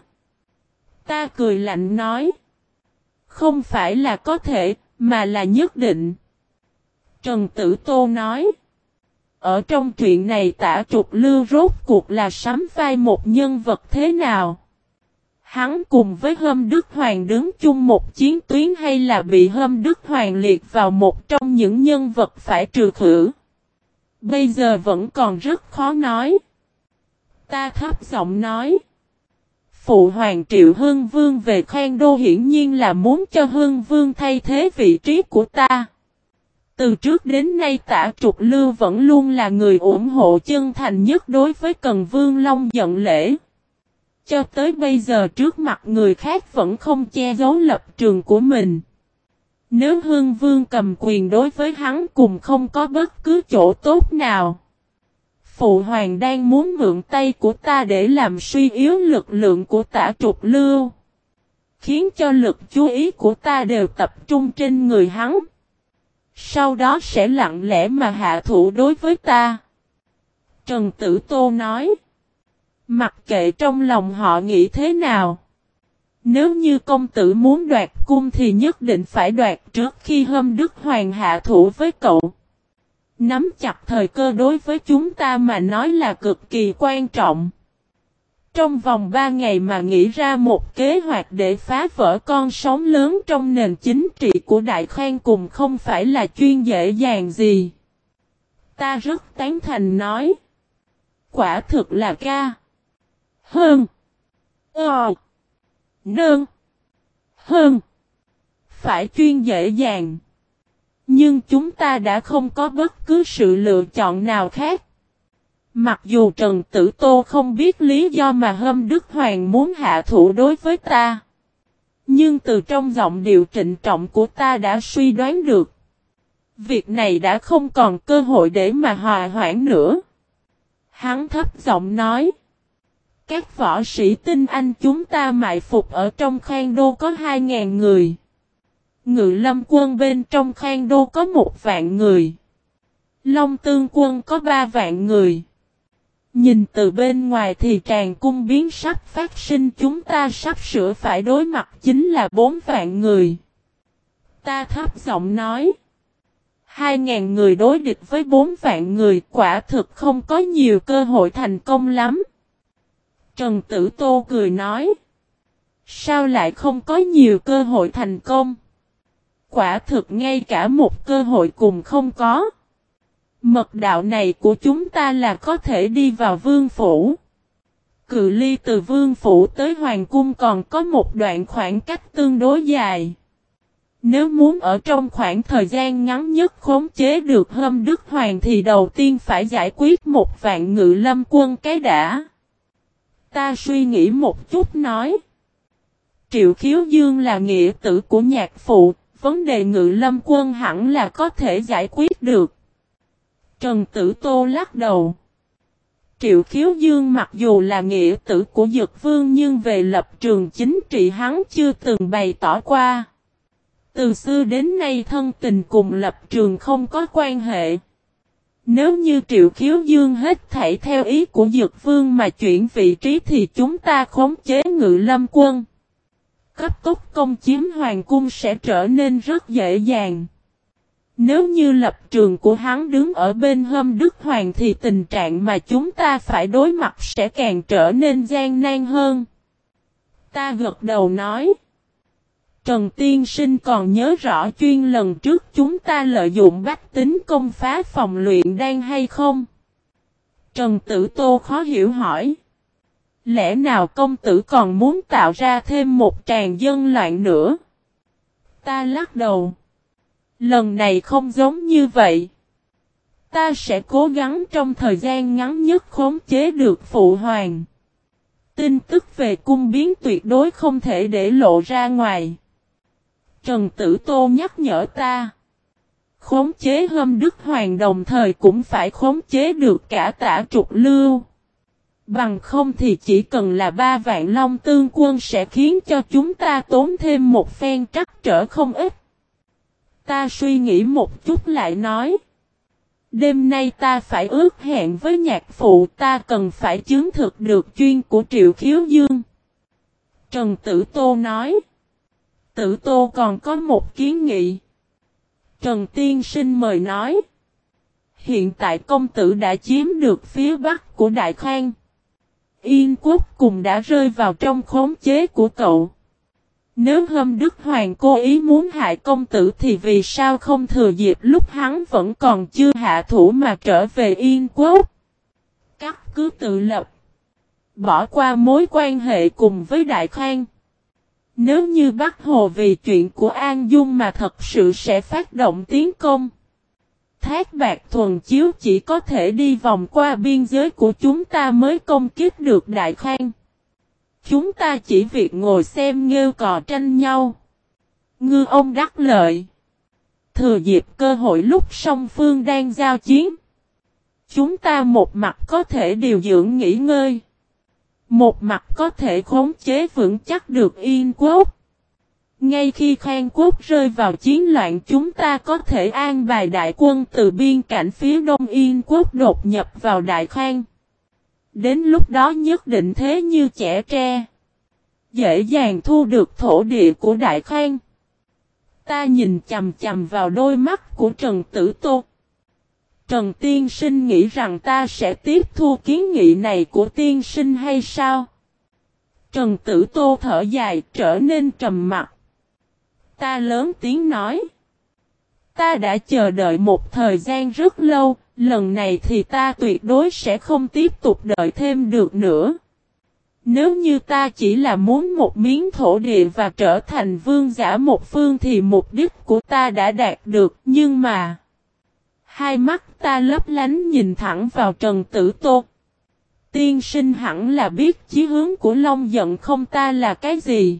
Ta cười lạnh nói. Không phải là có thể, mà là nhất định. Trần Tử Tô nói. Ở trong chuyện này tả trục lưu rốt cuộc là sắm vai một nhân vật thế nào? Hắn cùng với Hâm Đức Hoàng đứng chung một chiến tuyến hay là bị Hâm Đức Hoàng liệt vào một trong những nhân vật phải trừ khử? Bây giờ vẫn còn rất khó nói. Ta thấp giọng nói. Phụ Hoàng Triệu hương Vương về khoan đô hiển nhiên là muốn cho hương Vương thay thế vị trí của ta. Từ trước đến nay tả trục lưu vẫn luôn là người ủng hộ chân thành nhất đối với Cần Vương Long giận lễ. Cho tới bây giờ trước mặt người khác vẫn không che giấu lập trường của mình. Nếu Hương Vương cầm quyền đối với hắn cùng không có bất cứ chỗ tốt nào. Phụ hoàng đang muốn mượn tay của ta để làm suy yếu lực lượng của tả trục lưu. Khiến cho lực chú ý của ta đều tập trung trên người hắn. Sau đó sẽ lặng lẽ mà hạ thủ đối với ta. Trần Tử Tô nói. Mặc kệ trong lòng họ nghĩ thế nào. Nếu như công tử muốn đoạt cung thì nhất định phải đoạt trước khi hâm đức hoàng hạ thủ với cậu. Nắm chặt thời cơ đối với chúng ta mà nói là cực kỳ quan trọng. Trong vòng 3 ngày mà nghĩ ra một kế hoạch để phá vỡ con sóng lớn trong nền chính trị của Đại Khang cùng không phải là chuyên dễ dàng gì. Ta rất tán thành nói. Quả thực là ca. Hơn. Ờ. Nương. Hơn. Phải chuyên dễ dàng. Nhưng chúng ta đã không có bất cứ sự lựa chọn nào khác. Mặc dù Trần Tử Tô không biết lý do mà Hâm Đức Hoàng muốn hạ thủ đối với ta. Nhưng từ trong giọng điệu trịnh trọng của ta đã suy đoán được. Việc này đã không còn cơ hội để mà hòa hoãn nữa. Hắn thấp giọng nói. Các võ sĩ tinh anh chúng ta mại phục ở trong khang đô có 2.000 người. Ngự lâm quân bên trong khang đô có một vạn người. Long tương quân có ba vạn người. Nhìn từ bên ngoài thì tràn cung biến sắp phát sinh chúng ta sắp sửa phải đối mặt chính là bốn vạn người. Ta thấp giọng nói. Hai ngàn người đối địch với bốn vạn người quả thực không có nhiều cơ hội thành công lắm. Trần Tử Tô cười nói. Sao lại không có nhiều cơ hội thành công? Quả thực ngay cả một cơ hội cùng không có. Mật đạo này của chúng ta là có thể đi vào vương phủ. Cự ly từ vương phủ tới hoàng cung còn có một đoạn khoảng cách tương đối dài. Nếu muốn ở trong khoảng thời gian ngắn nhất khống chế được hâm đức hoàng thì đầu tiên phải giải quyết một vạn ngự lâm quân cái đã. Ta suy nghĩ một chút nói. Triệu khiếu dương là nghĩa tử của nhạc phụ, vấn đề ngự lâm quân hẳn là có thể giải quyết được. Trần Tử Tô lắc đầu. Triệu khiếu dương mặc dù là nghĩa tử của dược Vương nhưng về lập trường chính trị hắn chưa từng bày tỏ qua. Từ xưa đến nay thân tình cùng lập trường không có quan hệ. Nếu như triệu khiếu dương hết thảy theo ý của Dược Vương mà chuyển vị trí thì chúng ta khống chế ngự lâm quân. Cấp tốc công chiếm hoàng cung sẽ trở nên rất dễ dàng. Nếu như lập trường của hắn đứng ở bên hâm Đức Hoàng thì tình trạng mà chúng ta phải đối mặt sẽ càng trở nên gian nan hơn. Ta gật đầu nói. Trần Tiên Sinh còn nhớ rõ chuyên lần trước chúng ta lợi dụng bách tính công phá phòng luyện đang hay không? Trần Tử Tô khó hiểu hỏi. Lẽ nào công tử còn muốn tạo ra thêm một tràn dân loạn nữa? Ta lắc đầu. Lần này không giống như vậy. Ta sẽ cố gắng trong thời gian ngắn nhất khống chế được phụ hoàng. Tin tức về cung biến tuyệt đối không thể để lộ ra ngoài. Trần Tử Tô nhắc nhở ta. Khống chế hâm Đức Hoàng đồng thời cũng phải khống chế được cả tả trục lưu. Bằng không thì chỉ cần là ba vạn long tương quân sẽ khiến cho chúng ta tốn thêm một phen trắc trở không ít. Ta suy nghĩ một chút lại nói. Đêm nay ta phải ước hẹn với nhạc phụ, ta cần phải chứng thực được chuyên của Triệu Khiếu Dương. Trần Tử Tô nói. Tử Tô còn có một kiến nghị. Trần Tiên Sinh mời nói. Hiện tại công tử đã chiếm được phía bắc của Đại Khang. Yên quốc cùng đã rơi vào trong khống chế của cậu. Nếu hâm Đức Hoàng cố ý muốn hại công tử thì vì sao không thừa dịp lúc hắn vẫn còn chưa hạ thủ mà trở về Yên quốc? Các cứ tự lập. Bỏ qua mối quan hệ cùng với Đại Khang. Nếu như Bắc Hồ vì chuyện của An Dung mà thật sự sẽ phát động tiến công. Thác bạc thuần chiếu chỉ có thể đi vòng qua biên giới của chúng ta mới công kích được Đại Khang. Chúng ta chỉ việc ngồi xem nghêu cò tranh nhau. Ngư ông đắc lợi. Thừa dịp cơ hội lúc song phương đang giao chiến. Chúng ta một mặt có thể điều dưỡng nghỉ ngơi. Một mặt có thể khống chế vững chắc được yên quốc. Ngay khi Khang Quốc rơi vào chiến loạn, chúng ta có thể an bài đại quân từ biên cảnh phía đông Yên Quốc đột nhập vào Đại Khang. Đến lúc đó nhất định thế như trẻ tre. Dễ dàng thu được thổ địa của Đại Khang. Ta nhìn chầm chầm vào đôi mắt của Trần Tử Tô. Trần Tiên Sinh nghĩ rằng ta sẽ tiếp thu kiến nghị này của Tiên Sinh hay sao? Trần Tử Tô thở dài trở nên trầm mặt. Ta lớn tiếng nói. Ta đã chờ đợi một thời gian rất lâu, lần này thì ta tuyệt đối sẽ không tiếp tục đợi thêm được nữa. Nếu như ta chỉ là muốn một miếng thổ địa và trở thành vương giả một phương thì mục đích của ta đã đạt được, nhưng mà... Hai mắt ta lấp lánh nhìn thẳng vào Trần Tử Tô. Tiên sinh hẳn là biết chí hướng của Long giận không ta là cái gì.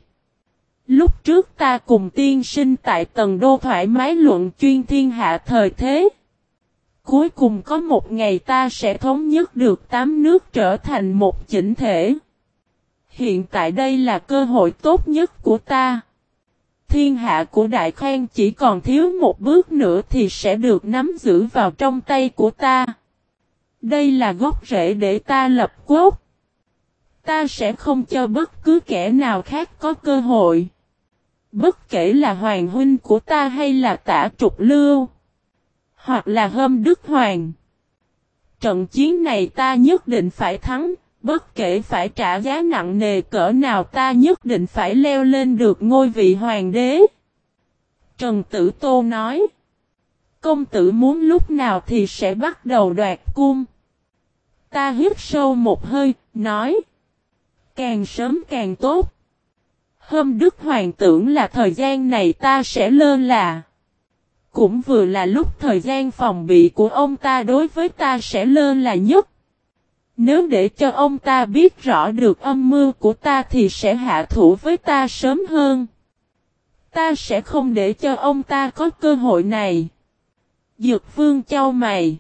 Lúc trước ta cùng tiên sinh tại tầng đô thoải mái luận chuyên thiên hạ thời thế. Cuối cùng có một ngày ta sẽ thống nhất được tám nước trở thành một chỉnh thể. Hiện tại đây là cơ hội tốt nhất của ta. Thiên hạ của Đại Khang chỉ còn thiếu một bước nữa thì sẽ được nắm giữ vào trong tay của ta. Đây là gốc rễ để ta lập quốc. Ta sẽ không cho bất cứ kẻ nào khác có cơ hội. Bất kể là hoàng huynh của ta hay là tả trục lưu. Hoặc là hâm đức hoàng. Trận chiến này ta nhất định phải thắng. Bất kể phải trả giá nặng nề cỡ nào ta nhất định phải leo lên được ngôi vị hoàng đế. Trần Tử Tô nói. Công tử muốn lúc nào thì sẽ bắt đầu đoạt cung. Ta hít sâu một hơi, nói. Càng sớm càng tốt. Hôm Đức Hoàng tưởng là thời gian này ta sẽ lơ là. Cũng vừa là lúc thời gian phòng bị của ông ta đối với ta sẽ lơ là nhất. Nếu để cho ông ta biết rõ được âm mưu của ta thì sẽ hạ thủ với ta sớm hơn. Ta sẽ không để cho ông ta có cơ hội này. Dược vương châu mày.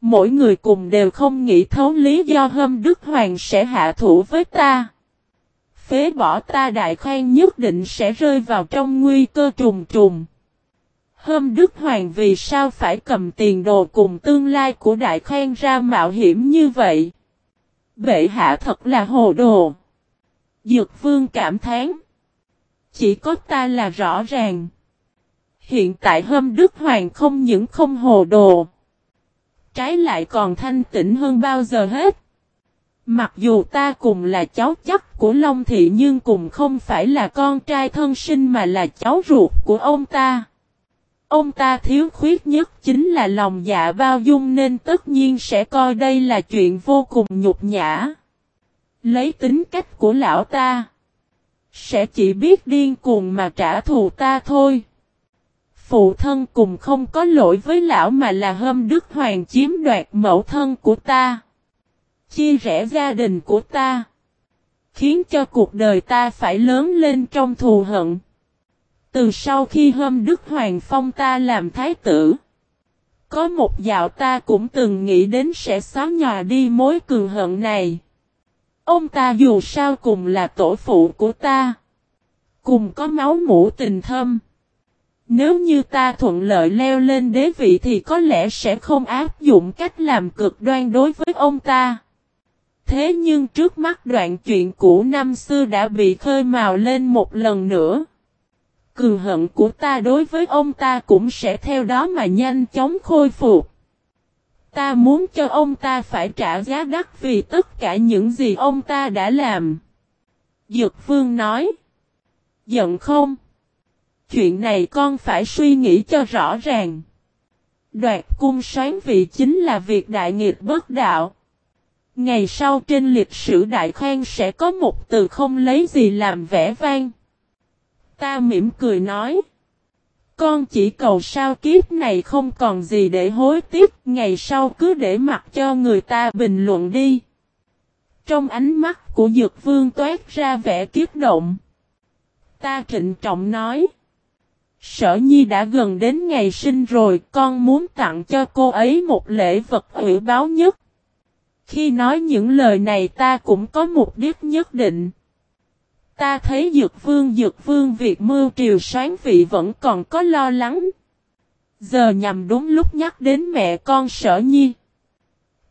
Mỗi người cùng đều không nghĩ thấu lý do hâm Đức Hoàng sẽ hạ thủ với ta. Phế bỏ ta đại khoan nhất định sẽ rơi vào trong nguy cơ trùng trùng. Hâm Đức Hoàng vì sao phải cầm tiền đồ cùng tương lai của đại Khang ra mạo hiểm như vậy? Bệ hạ thật là hồ đồ. Dược vương cảm thán. Chỉ có ta là rõ ràng. Hiện tại hâm Đức Hoàng không những không hồ đồ. Trái lại còn thanh tĩnh hơn bao giờ hết. Mặc dù ta cùng là cháu chắc của Long Thị nhưng cùng không phải là con trai thân sinh mà là cháu ruột của ông ta. Ông ta thiếu khuyết nhất chính là lòng dạ bao dung nên tất nhiên sẽ coi đây là chuyện vô cùng nhục nhã. Lấy tính cách của lão ta. Sẽ chỉ biết điên cuồng mà trả thù ta thôi. Phụ thân cùng không có lỗi với lão mà là hâm đức hoàng chiếm đoạt mẫu thân của ta. Chia rẽ gia đình của ta. Khiến cho cuộc đời ta phải lớn lên trong thù hận. Từ sau khi hôm Đức Hoàng Phong ta làm thái tử. Có một dạo ta cũng từng nghĩ đến sẽ xóa nhòa đi mối cường hận này. Ông ta dù sao cùng là tổ phụ của ta. Cùng có máu mũ tình thâm. Nếu như ta thuận lợi leo lên đế vị thì có lẽ sẽ không áp dụng cách làm cực đoan đối với ông ta. Thế nhưng trước mắt đoạn chuyện cũ năm xưa đã bị khơi mào lên một lần nữa. Cường hận của ta đối với ông ta cũng sẽ theo đó mà nhanh chóng khôi phục. Ta muốn cho ông ta phải trả giá đắt vì tất cả những gì ông ta đã làm. Dược vương nói. Giận không? Chuyện này con phải suy nghĩ cho rõ ràng. Đoạt cung xoán vị chính là việc đại nghịch bất đạo. Ngày sau trên lịch sử đại khoan sẽ có một từ không lấy gì làm vẻ vang. Ta mỉm cười nói. Con chỉ cầu sao kiếp này không còn gì để hối tiếc, ngày sau cứ để mặc cho người ta bình luận đi. Trong ánh mắt của Dược Vương toát ra vẻ kiếp động. Ta trịnh trọng nói. Sở Nhi đã gần đến ngày sinh rồi, con muốn tặng cho cô ấy một lễ vật ủy báo nhất. Khi nói những lời này ta cũng có mục đích nhất định. Ta thấy Dược Vương Dược Vương việc mưu triều sáng vị vẫn còn có lo lắng. Giờ nhằm đúng lúc nhắc đến mẹ con sở nhi.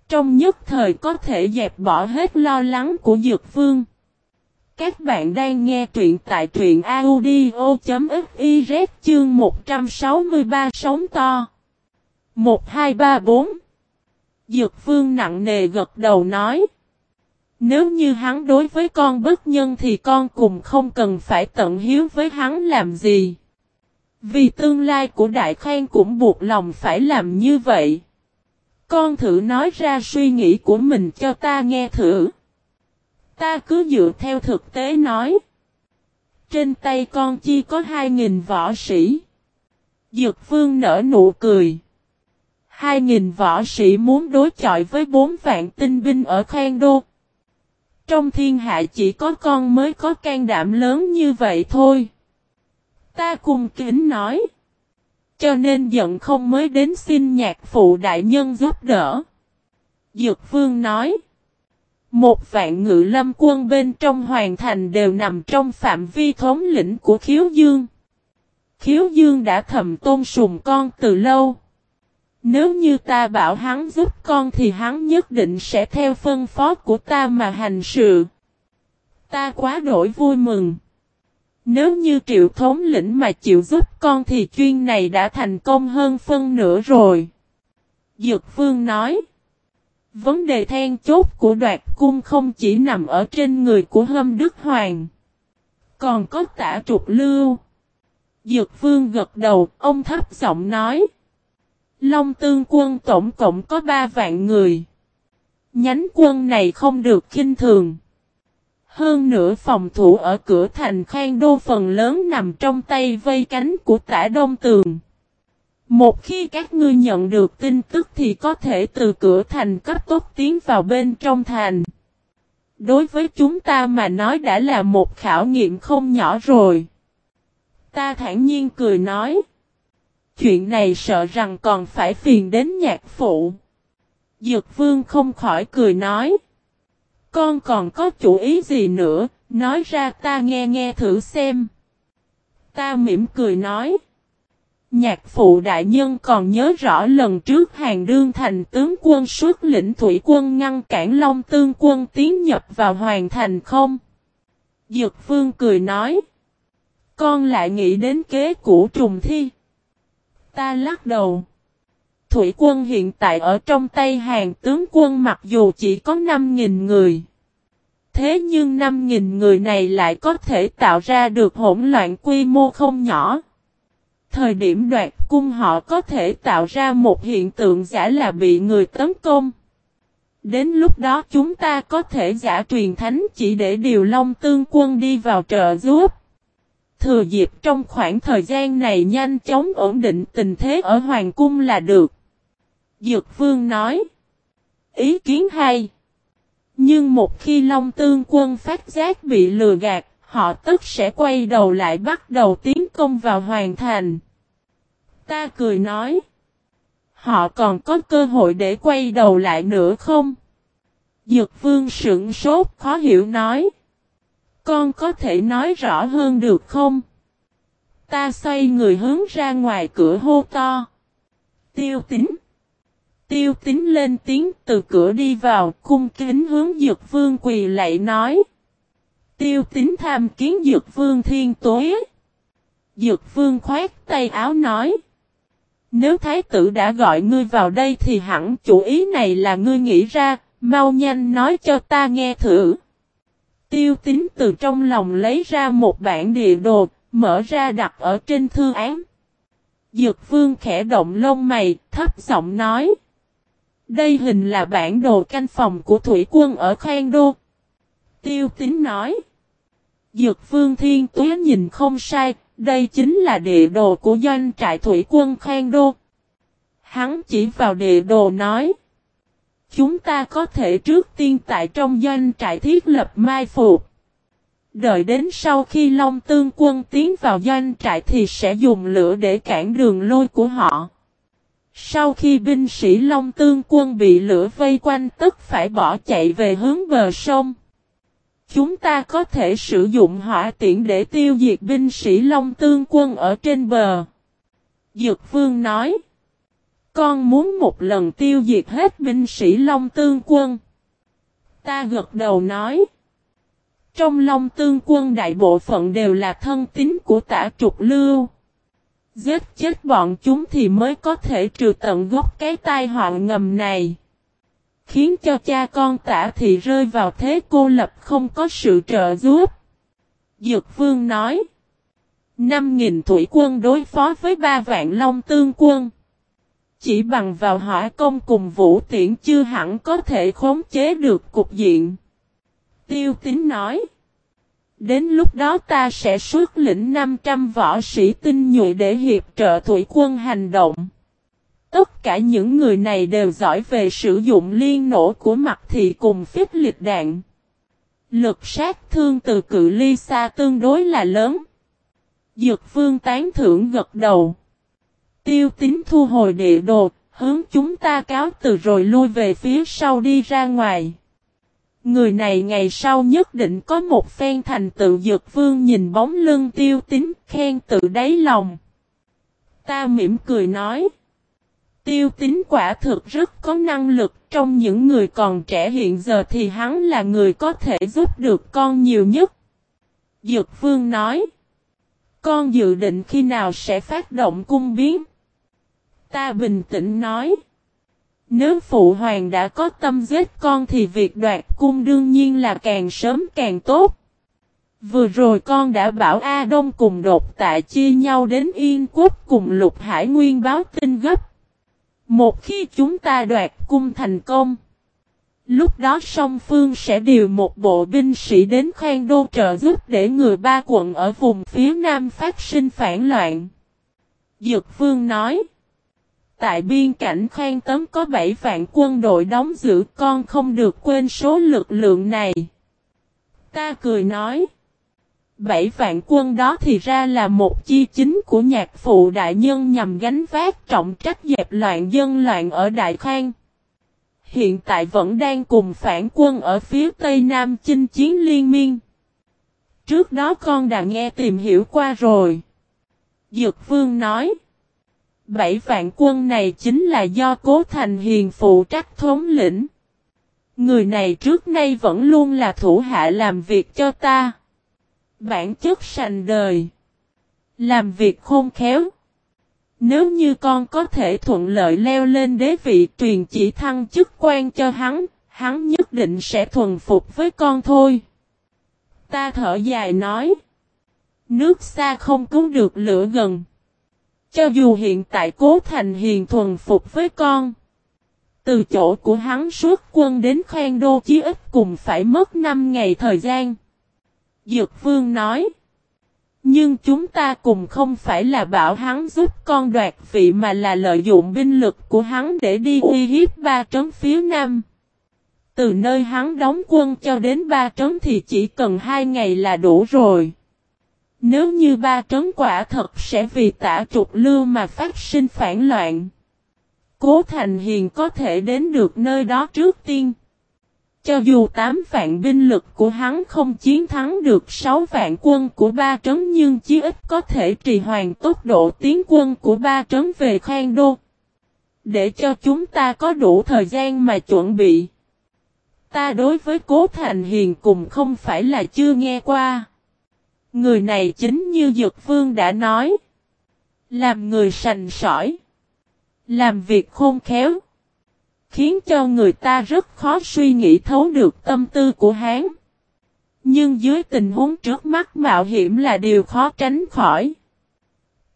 Trong nhất thời có thể dẹp bỏ hết lo lắng của Dược Vương. Các bạn đang nghe truyện tại truyện audio.fiz chương 163 sống to. 1234 Dược Vương nặng nề gật đầu nói. Nếu như hắn đối với con bất nhân thì con cùng không cần phải tận hiếu với hắn làm gì. Vì tương lai của Đại Khang cũng buộc lòng phải làm như vậy. Con thử nói ra suy nghĩ của mình cho ta nghe thử. Ta cứ dựa theo thực tế nói. Trên tay con chi có hai nghìn võ sĩ. Dược vương nở nụ cười. Hai nghìn võ sĩ muốn đối chọi với bốn vạn tinh binh ở Khang Đô. Trong thiên hạ chỉ có con mới có can đảm lớn như vậy thôi. Ta cùng kính nói. Cho nên giận không mới đến xin nhạc phụ đại nhân giúp đỡ. Dược vương nói. Một vạn ngự lâm quân bên trong hoàn thành đều nằm trong phạm vi thống lĩnh của khiếu dương. Khiếu dương đã thầm tôn sùng con từ lâu. Nếu như ta bảo hắn giúp con thì hắn nhất định sẽ theo phân phó của ta mà hành sự. Ta quá đổi vui mừng. Nếu như triệu thống lĩnh mà chịu giúp con thì chuyên này đã thành công hơn phân nửa rồi. Dược vương nói. Vấn đề then chốt của đoạt cung không chỉ nằm ở trên người của hâm đức hoàng. Còn có tả trục lưu. Dược vương gật đầu, ông thấp giọng nói. Long tương quân tổng cộng có 3 vạn người. Nhánh quân này không được kinh thường. Hơn nữa phòng thủ ở cửa thành Khang Đô phần lớn nằm trong tay vây cánh của tả Đông Tường. Một khi các ngươi nhận được tin tức thì có thể từ cửa thành cấp tốc tiến vào bên trong thành. Đối với chúng ta mà nói đã là một khảo nghiệm không nhỏ rồi. Ta thản nhiên cười nói. Chuyện này sợ rằng còn phải phiền đến nhạc phụ. Dược vương không khỏi cười nói. Con còn có chủ ý gì nữa, nói ra ta nghe nghe thử xem. Ta mỉm cười nói. Nhạc phụ đại nhân còn nhớ rõ lần trước hàng đương thành tướng quân suốt lĩnh thủy quân ngăn cản Long Tương quân tiến nhập vào hoàn thành không? Dược vương cười nói. Con lại nghĩ đến kế của trùng thi. Ta lắc đầu. Thủy quân hiện tại ở trong tay hàng tướng quân mặc dù chỉ có 5.000 người. Thế nhưng 5.000 người này lại có thể tạo ra được hỗn loạn quy mô không nhỏ. Thời điểm đoạt cung họ có thể tạo ra một hiện tượng giả là bị người tấn công. Đến lúc đó chúng ta có thể giả truyền thánh chỉ để điều long tương quân đi vào trợ giúp. Thừa dịp trong khoảng thời gian này nhanh chóng ổn định tình thế ở Hoàng cung là được. Dược vương nói. Ý kiến hay. Nhưng một khi Long Tương quân phát giác bị lừa gạt, họ tức sẽ quay đầu lại bắt đầu tiến công vào hoàn thành. Ta cười nói. Họ còn có cơ hội để quay đầu lại nữa không? Dược vương sững sốt khó hiểu nói. Con có thể nói rõ hơn được không? Ta xoay người hướng ra ngoài cửa hô to. Tiêu tính. Tiêu tính lên tiếng từ cửa đi vào, cung kính hướng dược vương quỳ lạy nói. Tiêu tính tham kiến dược vương thiên tối. Dược vương khoát tay áo nói. Nếu thái tử đã gọi ngươi vào đây thì hẳn chủ ý này là ngươi nghĩ ra, mau nhanh nói cho ta nghe thử. Tiêu tính từ trong lòng lấy ra một bản địa đồ, mở ra đặt ở trên thư án. Dược vương khẽ động lông mày, thấp giọng nói. Đây hình là bản đồ canh phòng của thủy quân ở Khang Đô. Tiêu tính nói. Dược vương thiên tuế nhìn không sai, đây chính là địa đồ của doanh trại thủy quân Khang Đô. Hắn chỉ vào địa đồ nói. Chúng ta có thể trước tiên tại trong doanh trại thiết lập mai phục. Đợi đến sau khi Long Tương quân tiến vào doanh trại thì sẽ dùng lửa để cản đường lôi của họ. Sau khi binh sĩ Long Tương quân bị lửa vây quanh tức phải bỏ chạy về hướng bờ sông. Chúng ta có thể sử dụng hỏa tiễn để tiêu diệt binh sĩ Long Tương quân ở trên bờ. Dược Vương nói. Con muốn một lần tiêu diệt hết binh sĩ Long Tương quân. Ta gật đầu nói. Trong Long Tương quân đại bộ phận đều là thân tín của tả trục lưu. Giết chết bọn chúng thì mới có thể trừ tận gốc cái tai họa ngầm này. Khiến cho cha con tả thì rơi vào thế cô lập không có sự trợ giúp. Dược vương nói. Năm nghìn thủy quân đối phó với ba vạn long tương quân. Chỉ bằng vào hỏa công cùng vũ tiễn chưa hẳn có thể khống chế được cục diện. Tiêu tính nói. Đến lúc đó ta sẽ xuất lĩnh 500 võ sĩ tinh nhuệ để hiệp trợ thủy quân hành động. Tất cả những người này đều giỏi về sử dụng liên nổ của mặt thị cùng phép liệt đạn. Lực sát thương từ cự ly xa tương đối là lớn. Dược vương tán thưởng gật đầu. Tiêu tính thu hồi địa đồ, hướng chúng ta cáo từ rồi lui về phía sau đi ra ngoài. Người này ngày sau nhất định có một phen thành tựu dược vương nhìn bóng lưng tiêu tính khen tự đáy lòng. Ta mỉm cười nói. Tiêu tính quả thực rất có năng lực trong những người còn trẻ hiện giờ thì hắn là người có thể giúp được con nhiều nhất. Dược vương nói. Con dự định khi nào sẽ phát động cung biến? Ta bình tĩnh nói. Nếu phụ hoàng đã có tâm giết con thì việc đoạt cung đương nhiên là càng sớm càng tốt. Vừa rồi con đã bảo A Đông cùng đột tại chia nhau đến Yên Quốc cùng Lục Hải Nguyên báo tin gấp. Một khi chúng ta đoạt cung thành công, lúc đó song phương sẽ điều một bộ binh sĩ đến khoan đô trợ giúp để người ba quận ở vùng phía nam phát sinh phản loạn. Dược Vương nói, tại biên cảnh khoan tấm có 7 vạn quân đội đóng giữ con không được quên số lực lượng này. Ta cười nói, Bảy vạn quân đó thì ra là một chi chính của nhạc phụ đại nhân nhằm gánh vác trọng trách dẹp loạn dân loạn ở Đại Khang. Hiện tại vẫn đang cùng phản quân ở phía tây nam chinh chiến liên miên. Trước đó con đã nghe tìm hiểu qua rồi. Dược Vương nói. Bảy vạn quân này chính là do Cố Thành Hiền phụ trách thống lĩnh. Người này trước nay vẫn luôn là thủ hạ làm việc cho ta. Bản chất sành đời. Làm việc khôn khéo. Nếu như con có thể thuận lợi leo lên đế vị truyền chỉ thăng chức quan cho hắn, hắn nhất định sẽ thuần phục với con thôi. Ta thở dài nói. Nước xa không cứu được lửa gần. Cho dù hiện tại cố thành hiền thuần phục với con. Từ chỗ của hắn suốt quân đến khoan đô chí ít cùng phải mất 5 ngày thời gian. Dược vương nói. Nhưng chúng ta cùng không phải là bảo hắn giúp con đoạt vị mà là lợi dụng binh lực của hắn để đi uy hiếp ba trấn phía nam. Từ nơi hắn đóng quân cho đến ba trấn thì chỉ cần hai ngày là đủ rồi. Nếu như ba trấn quả thật sẽ vì tả trục lưu mà phát sinh phản loạn. Cố Thành Hiền có thể đến được nơi đó trước tiên. Cho dù tám vạn binh lực của hắn không chiến thắng được sáu vạn quân của ba trấn nhưng chí ít có thể trì hoàn tốc độ tiến quân của ba trấn về Khang Đô. Để cho chúng ta có đủ thời gian mà chuẩn bị. Ta đối với Cố Thành Hiền cùng không phải là chưa nghe qua. Người này chính như Dược Vương đã nói. Làm người sành sỏi. Làm việc khôn khéo. Khiến cho người ta rất khó suy nghĩ thấu được tâm tư của Hán. Nhưng dưới tình huống trước mắt mạo hiểm là điều khó tránh khỏi.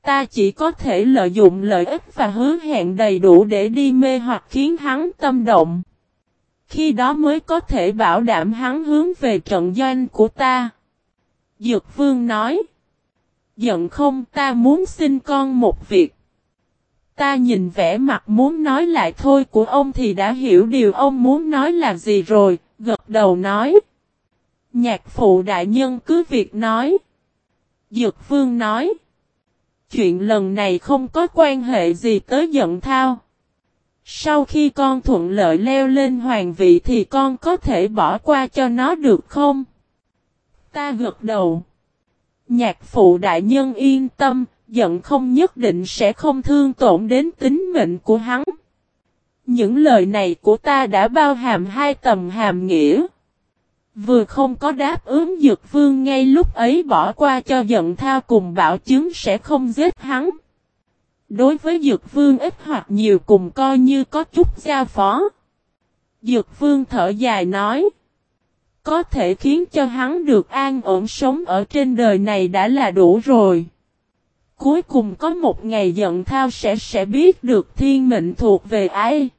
Ta chỉ có thể lợi dụng lợi ích và hứa hẹn đầy đủ để đi mê hoặc khiến hắn tâm động. Khi đó mới có thể bảo đảm hắn hướng về trận doanh của ta. Dược vương nói. Giận không ta muốn xin con một việc. Ta nhìn vẻ mặt muốn nói lại thôi của ông thì đã hiểu điều ông muốn nói là gì rồi, gật đầu nói. Nhạc phụ đại nhân cứ việc nói. Dược vương nói. Chuyện lần này không có quan hệ gì tới giận thao. Sau khi con thuận lợi leo lên hoàng vị thì con có thể bỏ qua cho nó được không? Ta gật đầu. Nhạc phụ đại nhân yên tâm, giận không nhất định sẽ không thương tổn đến tính mệnh của hắn. Những lời này của ta đã bao hàm hai tầm hàm nghĩa. Vừa không có đáp ứng dược vương ngay lúc ấy bỏ qua cho giận thao cùng bảo chứng sẽ không giết hắn. Đối với dược vương ít hoặc nhiều cùng coi như có chút giao phó. Dược vương thở dài nói. Có thể khiến cho hắn được an ổn sống ở trên đời này đã là đủ rồi. Cuối cùng có một ngày giận thao sẽ sẽ biết được thiên mệnh thuộc về ai.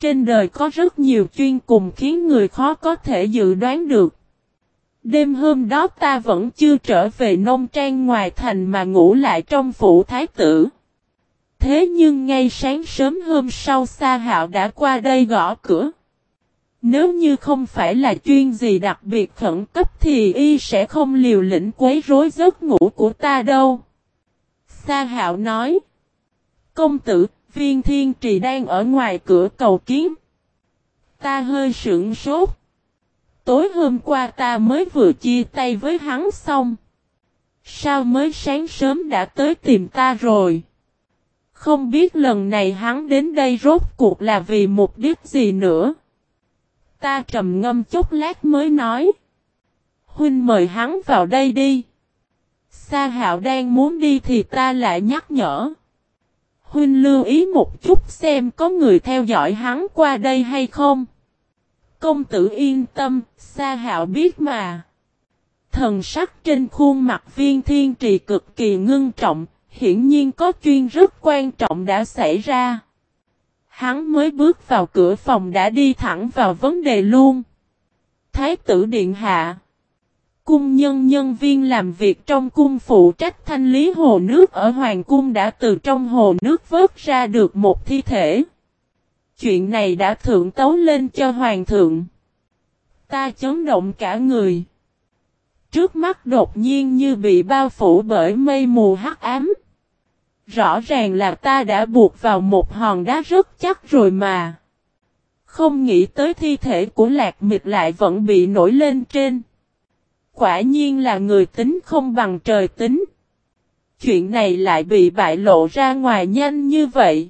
Trên đời có rất nhiều chuyên cùng khiến người khó có thể dự đoán được. Đêm hôm đó ta vẫn chưa trở về nông trang ngoài thành mà ngủ lại trong phủ thái tử. Thế nhưng ngay sáng sớm hôm sau Sa Hạo đã qua đây gõ cửa. Nếu như không phải là chuyên gì đặc biệt khẩn cấp thì y sẽ không liều lĩnh quấy rối giấc ngủ của ta đâu. Sa Hạo nói. Công tử, viên thiên trì đang ở ngoài cửa cầu kiến. Ta hơi sững sốt. Tối hôm qua ta mới vừa chia tay với hắn xong. Sao mới sáng sớm đã tới tìm ta rồi? Không biết lần này hắn đến đây rốt cuộc là vì mục đích gì nữa. Ta trầm ngâm chút lát mới nói. Huynh mời hắn vào đây đi. Sa hạo đang muốn đi thì ta lại nhắc nhở. Huynh lưu ý một chút xem có người theo dõi hắn qua đây hay không. Công tử yên tâm, Sa hạo biết mà. Thần sắc trên khuôn mặt viên thiên trì cực kỳ ngưng trọng, hiển nhiên có chuyện rất quan trọng đã xảy ra. Hắn mới bước vào cửa phòng đã đi thẳng vào vấn đề luôn. Thái tử Điện Hạ Cung nhân nhân viên làm việc trong cung phụ trách thanh lý hồ nước ở Hoàng cung đã từ trong hồ nước vớt ra được một thi thể. Chuyện này đã thượng tấu lên cho Hoàng thượng. Ta chấn động cả người. Trước mắt đột nhiên như bị bao phủ bởi mây mù hắc ám. Rõ ràng là ta đã buộc vào một hòn đá rất chắc rồi mà. Không nghĩ tới thi thể của lạc mịch lại vẫn bị nổi lên trên. Quả nhiên là người tính không bằng trời tính. Chuyện này lại bị bại lộ ra ngoài nhanh như vậy.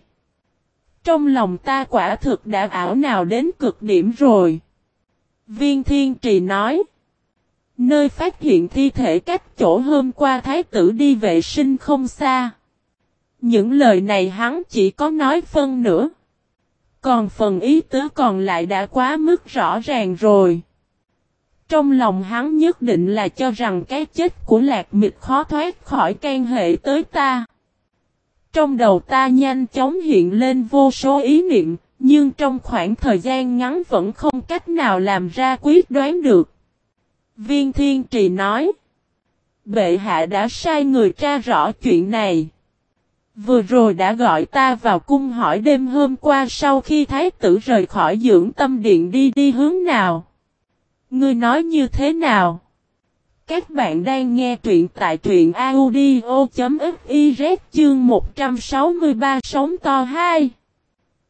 Trong lòng ta quả thực đã ảo nào đến cực điểm rồi. Viên Thiên Trì nói. Nơi phát hiện thi thể cách chỗ hôm qua thái tử đi vệ sinh không xa. Những lời này hắn chỉ có nói phân nữa. Còn phần ý tứ còn lại đã quá mức rõ ràng rồi. Trong lòng hắn nhất định là cho rằng cái chết của lạc mịch khó thoát khỏi can hệ tới ta. Trong đầu ta nhanh chóng hiện lên vô số ý niệm, nhưng trong khoảng thời gian ngắn vẫn không cách nào làm ra quyết đoán được. Viên Thiên Trì nói, Bệ hạ đã sai người tra rõ chuyện này. Vừa rồi đã gọi ta vào cung hỏi đêm hôm qua sau khi thái tử rời khỏi dưỡng tâm điện đi đi hướng nào. Ngươi nói như thế nào? Các bạn đang nghe truyện tại truyện audio.fiz chương 163 sống to 2.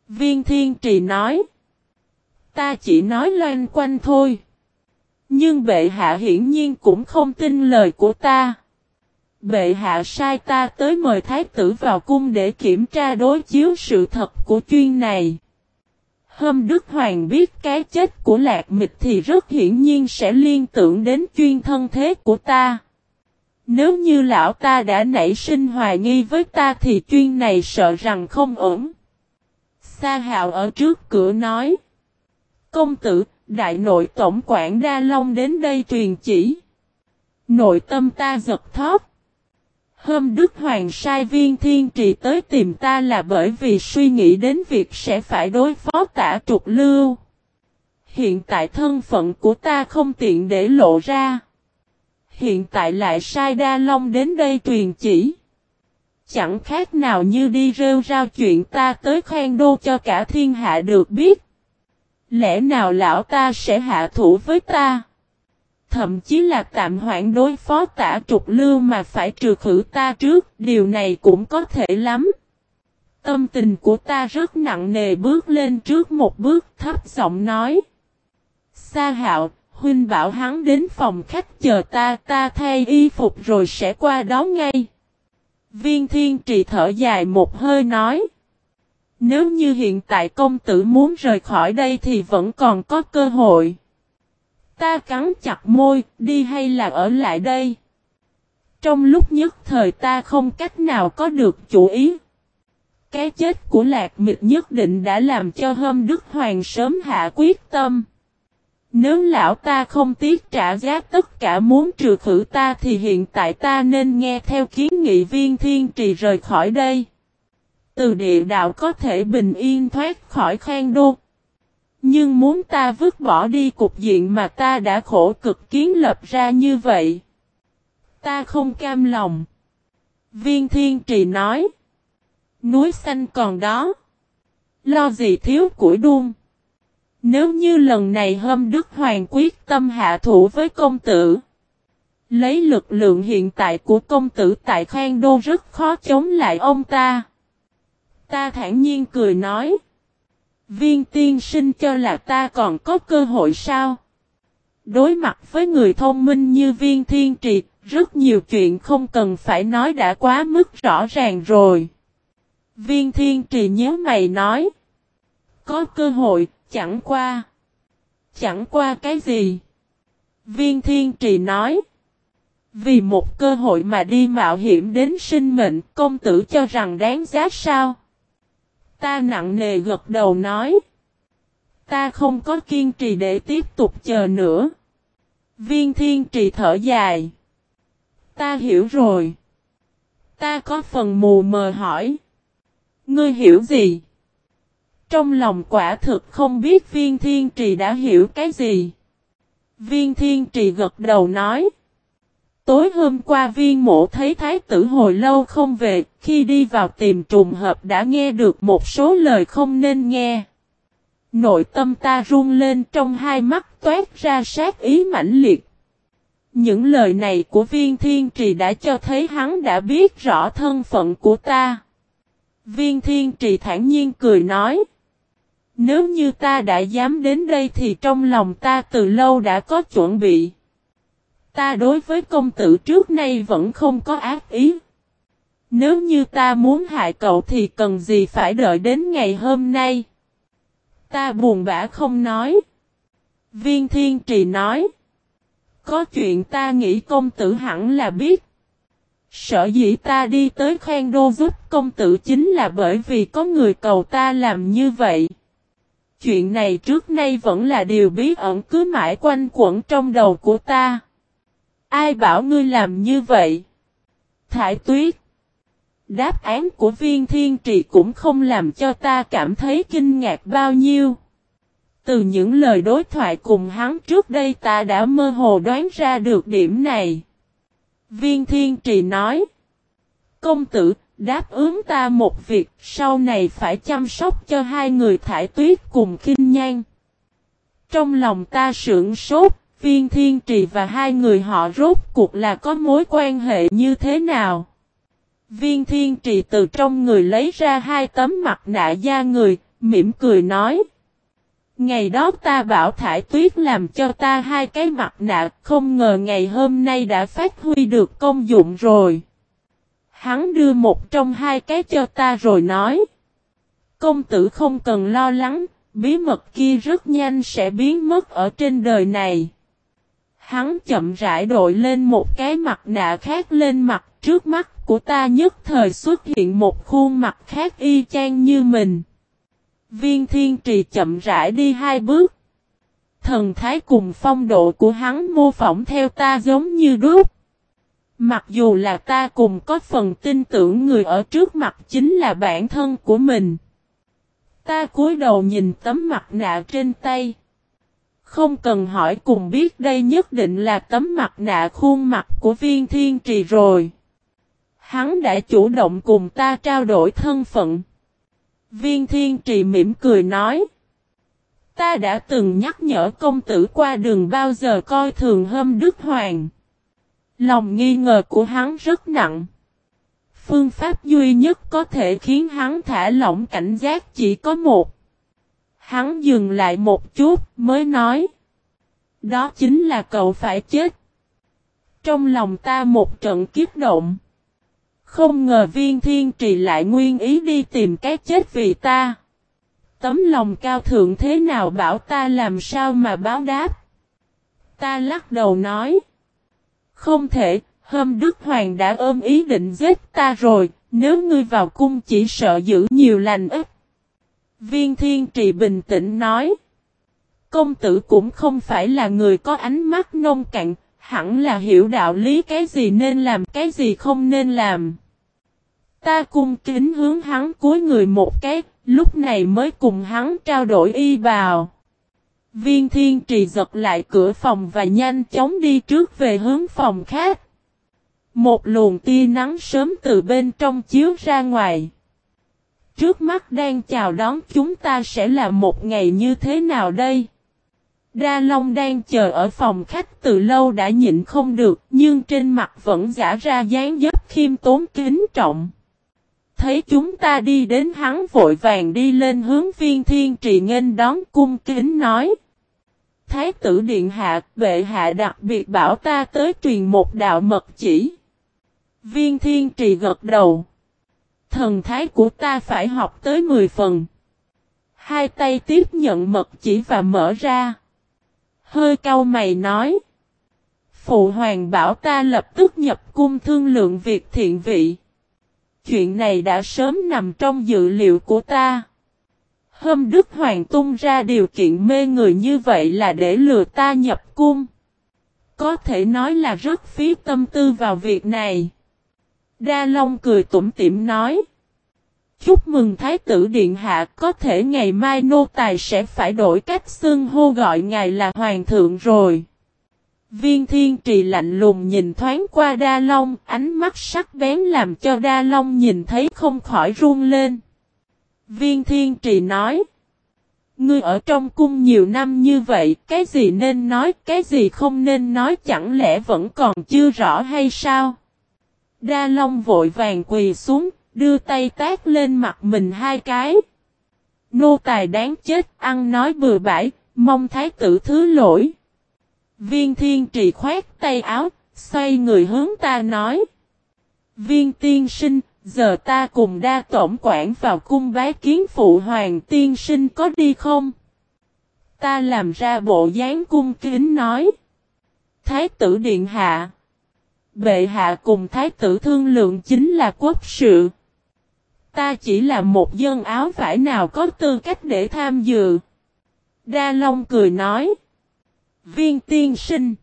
Viên Thiên Trì nói. Ta chỉ nói loan quanh thôi. Nhưng bệ hạ hiển nhiên cũng không tin lời của ta. Bệ hạ sai ta tới mời thái tử vào cung để kiểm tra đối chiếu sự thật của chuyên này. Hôm Đức Hoàng biết cái chết của Lạc Mịch thì rất hiển nhiên sẽ liên tưởng đến chuyên thân thế của ta. Nếu như lão ta đã nảy sinh hoài nghi với ta thì chuyên này sợ rằng không ổn. Sa hạo ở trước cửa nói. Công tử, đại nội tổng quản Đa Long đến đây truyền chỉ. Nội tâm ta giật thóp. Hôm Đức Hoàng sai viên thiên trì tới tìm ta là bởi vì suy nghĩ đến việc sẽ phải đối phó tả trục lưu. Hiện tại thân phận của ta không tiện để lộ ra. Hiện tại lại sai Đa Long đến đây truyền chỉ. Chẳng khác nào như đi rêu rao chuyện ta tới khoan đô cho cả thiên hạ được biết. Lẽ nào lão ta sẽ hạ thủ với ta? Thậm chí là tạm hoãn đối phó tả trục lưu mà phải trừ khử ta trước, điều này cũng có thể lắm. Tâm tình của ta rất nặng nề bước lên trước một bước thấp giọng nói. Sa hạo, huynh bảo hắn đến phòng khách chờ ta, ta thay y phục rồi sẽ qua đó ngay. Viên thiên trì thở dài một hơi nói. Nếu như hiện tại công tử muốn rời khỏi đây thì vẫn còn có cơ hội. Ta cắn chặt môi, đi hay là ở lại đây? Trong lúc nhất thời ta không cách nào có được chủ ý. Cái chết của lạc mịch nhất định đã làm cho hâm Đức Hoàng sớm hạ quyết tâm. Nếu lão ta không tiếc trả giá tất cả muốn trừ khử ta thì hiện tại ta nên nghe theo kiến nghị viên thiên trì rời khỏi đây. Từ địa đạo có thể bình yên thoát khỏi khang đô. Nhưng muốn ta vứt bỏ đi cục diện mà ta đã khổ cực kiến lập ra như vậy. Ta không cam lòng. Viên thiên trì nói. Núi xanh còn đó. Lo gì thiếu củi đun. Nếu như lần này hâm Đức Hoàng quyết tâm hạ thủ với công tử. Lấy lực lượng hiện tại của công tử tại Khang Đô rất khó chống lại ông ta. Ta thản nhiên cười nói. Viên tiên sinh cho là ta còn có cơ hội sao? Đối mặt với người thông minh như viên thiên triệt, rất nhiều chuyện không cần phải nói đã quá mức rõ ràng rồi. Viên thiên trì nhớ mày nói. Có cơ hội, chẳng qua. Chẳng qua cái gì? Viên thiên trì nói. Vì một cơ hội mà đi mạo hiểm đến sinh mệnh, công tử cho rằng đáng giá sao? Ta nặng nề gật đầu nói. Ta không có kiên trì để tiếp tục chờ nữa. Viên thiên trì thở dài. Ta hiểu rồi. Ta có phần mù mờ hỏi. Ngươi hiểu gì? Trong lòng quả thực không biết viên thiên trì đã hiểu cái gì. Viên thiên trì gật đầu nói. Tối hôm qua viên mộ thấy thái tử hồi lâu không về, khi đi vào tìm trùng hợp đã nghe được một số lời không nên nghe. Nội tâm ta run lên trong hai mắt toát ra sát ý mãnh liệt. Những lời này của viên thiên trì đã cho thấy hắn đã biết rõ thân phận của ta. Viên thiên trì thản nhiên cười nói. Nếu như ta đã dám đến đây thì trong lòng ta từ lâu đã có chuẩn bị. Ta đối với công tử trước nay vẫn không có ác ý. Nếu như ta muốn hại cậu thì cần gì phải đợi đến ngày hôm nay. Ta buồn bã không nói. Viên thiên trì nói. Có chuyện ta nghĩ công tử hẳn là biết. Sở dĩ ta đi tới khoan đô giúp công tử chính là bởi vì có người cầu ta làm như vậy. Chuyện này trước nay vẫn là điều bí ẩn cứ mãi quanh quẩn trong đầu của ta. Ai bảo ngươi làm như vậy? Thải tuyết. Đáp án của viên thiên trì cũng không làm cho ta cảm thấy kinh ngạc bao nhiêu. Từ những lời đối thoại cùng hắn trước đây ta đã mơ hồ đoán ra được điểm này. Viên thiên trì nói. Công tử, đáp ứng ta một việc, sau này phải chăm sóc cho hai người thải tuyết cùng kinh nhan. Trong lòng ta sưởng sốt, viên thiên trì và hai người họ rốt cuộc là có mối quan hệ như thế nào? Viên thiên trì từ trong người lấy ra hai tấm mặt nạ da người, mỉm cười nói. Ngày đó ta bảo Thải Tuyết làm cho ta hai cái mặt nạ, không ngờ ngày hôm nay đã phát huy được công dụng rồi. Hắn đưa một trong hai cái cho ta rồi nói. Công tử không cần lo lắng, bí mật kia rất nhanh sẽ biến mất ở trên đời này. Hắn chậm rãi đội lên một cái mặt nạ khác lên mặt trước mắt của ta nhất thời xuất hiện một khuôn mặt khác y chang như mình. Viên thiên trì chậm rãi đi hai bước. Thần thái cùng phong độ của hắn mô phỏng theo ta giống như đúc. Mặc dù là ta cùng có phần tin tưởng người ở trước mặt chính là bản thân của mình. Ta cúi đầu nhìn tấm mặt nạ trên tay. Không cần hỏi cùng biết đây nhất định là tấm mặt nạ khuôn mặt của viên thiên trì rồi. Hắn đã chủ động cùng ta trao đổi thân phận. Viên thiên trì mỉm cười nói. Ta đã từng nhắc nhở công tử qua đường bao giờ coi thường hâm Đức Hoàng. Lòng nghi ngờ của hắn rất nặng. Phương pháp duy nhất có thể khiến hắn thả lỏng cảnh giác chỉ có một. Hắn dừng lại một chút mới nói. Đó chính là cậu phải chết. Trong lòng ta một trận kiếp động. Không ngờ viên thiên trì lại nguyên ý đi tìm cái chết vì ta. Tấm lòng cao thượng thế nào bảo ta làm sao mà báo đáp. Ta lắc đầu nói. Không thể, hôm Đức Hoàng đã ôm ý định giết ta rồi, nếu ngươi vào cung chỉ sợ giữ nhiều lành ít. Viên thiên trì bình tĩnh nói. Công tử cũng không phải là người có ánh mắt nông cạn, hẳn là hiểu đạo lý cái gì nên làm cái gì không nên làm. Ta cung kính hướng hắn cuối người một cái, lúc này mới cùng hắn trao đổi y bào. Viên thiên trì giật lại cửa phòng và nhanh chóng đi trước về hướng phòng khác. Một luồng tia nắng sớm từ bên trong chiếu ra ngoài. Trước mắt đang chào đón chúng ta sẽ là một ngày như thế nào đây? Đa Long đang chờ ở phòng khách từ lâu đã nhịn không được, nhưng trên mặt vẫn giả ra dáng dấp khiêm tốn kính trọng. Thấy chúng ta đi đến hắn vội vàng đi lên hướng viên thiên trì nghênh đón cung kính nói. Thái tử điện hạ, bệ hạ đặc biệt bảo ta tới truyền một đạo mật chỉ. Viên thiên trì gật đầu. Thần thái của ta phải học tới 10 phần. Hai tay tiếp nhận mật chỉ và mở ra. Hơi cau mày nói. Phụ hoàng bảo ta lập tức nhập cung thương lượng việc thiện vị. Chuyện này đã sớm nằm trong dự liệu của ta. Hôm Đức Hoàng tung ra điều kiện mê người như vậy là để lừa ta nhập cung. Có thể nói là rất phí tâm tư vào việc này. Đa Long cười tủm tỉm nói. Chúc mừng Thái tử Điện Hạ có thể ngày mai nô tài sẽ phải đổi cách xưng hô gọi ngài là Hoàng thượng rồi. Viên thiên trì lạnh lùng nhìn thoáng qua Đa Long, ánh mắt sắc bén làm cho Đa Long nhìn thấy không khỏi run lên. Viên thiên trì nói. Ngươi ở trong cung nhiều năm như vậy, cái gì nên nói, cái gì không nên nói chẳng lẽ vẫn còn chưa rõ hay sao? Đa Long vội vàng quỳ xuống, đưa tay tát lên mặt mình hai cái. Nô tài đáng chết, ăn nói bừa bãi, mong thái tử thứ lỗi. Viên thiên trì khoét tay áo, xoay người hướng ta nói. Viên tiên sinh, giờ ta cùng đa tổng quản vào cung bái kiến phụ hoàng tiên sinh có đi không? Ta làm ra bộ dáng cung kính nói. Thái tử điện hạ. Bệ hạ cùng thái tử thương lượng chính là quốc sự. Ta chỉ là một dân áo vải nào có tư cách để tham dự. Đa Long cười nói. Viên tiên sinh.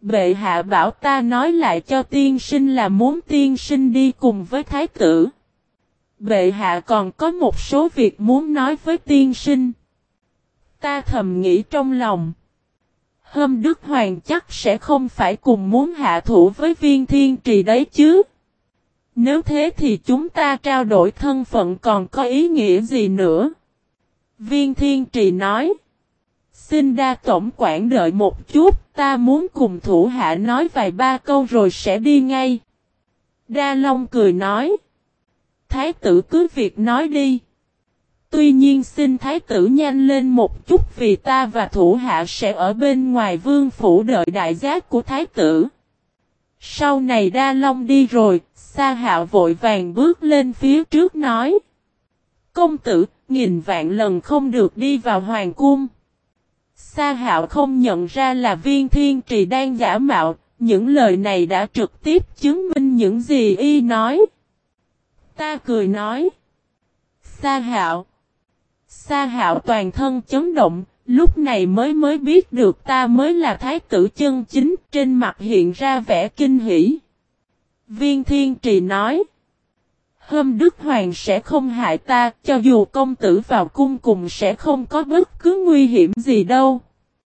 Bệ hạ bảo ta nói lại cho tiên sinh là muốn tiên sinh đi cùng với thái tử. Bệ hạ còn có một số việc muốn nói với tiên sinh. Ta thầm nghĩ trong lòng. Hôm Đức Hoàng chắc sẽ không phải cùng muốn hạ thủ với viên thiên trì đấy chứ. Nếu thế thì chúng ta trao đổi thân phận còn có ý nghĩa gì nữa? Viên thiên trì nói. Xin đa tổng quản đợi một chút, ta muốn cùng thủ hạ nói vài ba câu rồi sẽ đi ngay. Đa Long cười nói. Thái tử cứ việc nói đi. Tuy nhiên xin thái tử nhanh lên một chút vì ta và thủ hạ sẽ ở bên ngoài vương phủ đợi đại giác của thái tử. Sau này đa long đi rồi, Sa hạo vội vàng bước lên phía trước nói. Công tử, nghìn vạn lần không được đi vào hoàng cung. Sa hạo không nhận ra là viên thiên trì đang giả mạo, những lời này đã trực tiếp chứng minh những gì y nói. Ta cười nói. Sa hạo. Sa hạo toàn thân chấn động, lúc này mới mới biết được ta mới là thái tử chân chính, trên mặt hiện ra vẻ kinh hỉ. Viên thiên trì nói. Hâm Đức Hoàng sẽ không hại ta, cho dù công tử vào cung cùng sẽ không có bất cứ nguy hiểm gì đâu.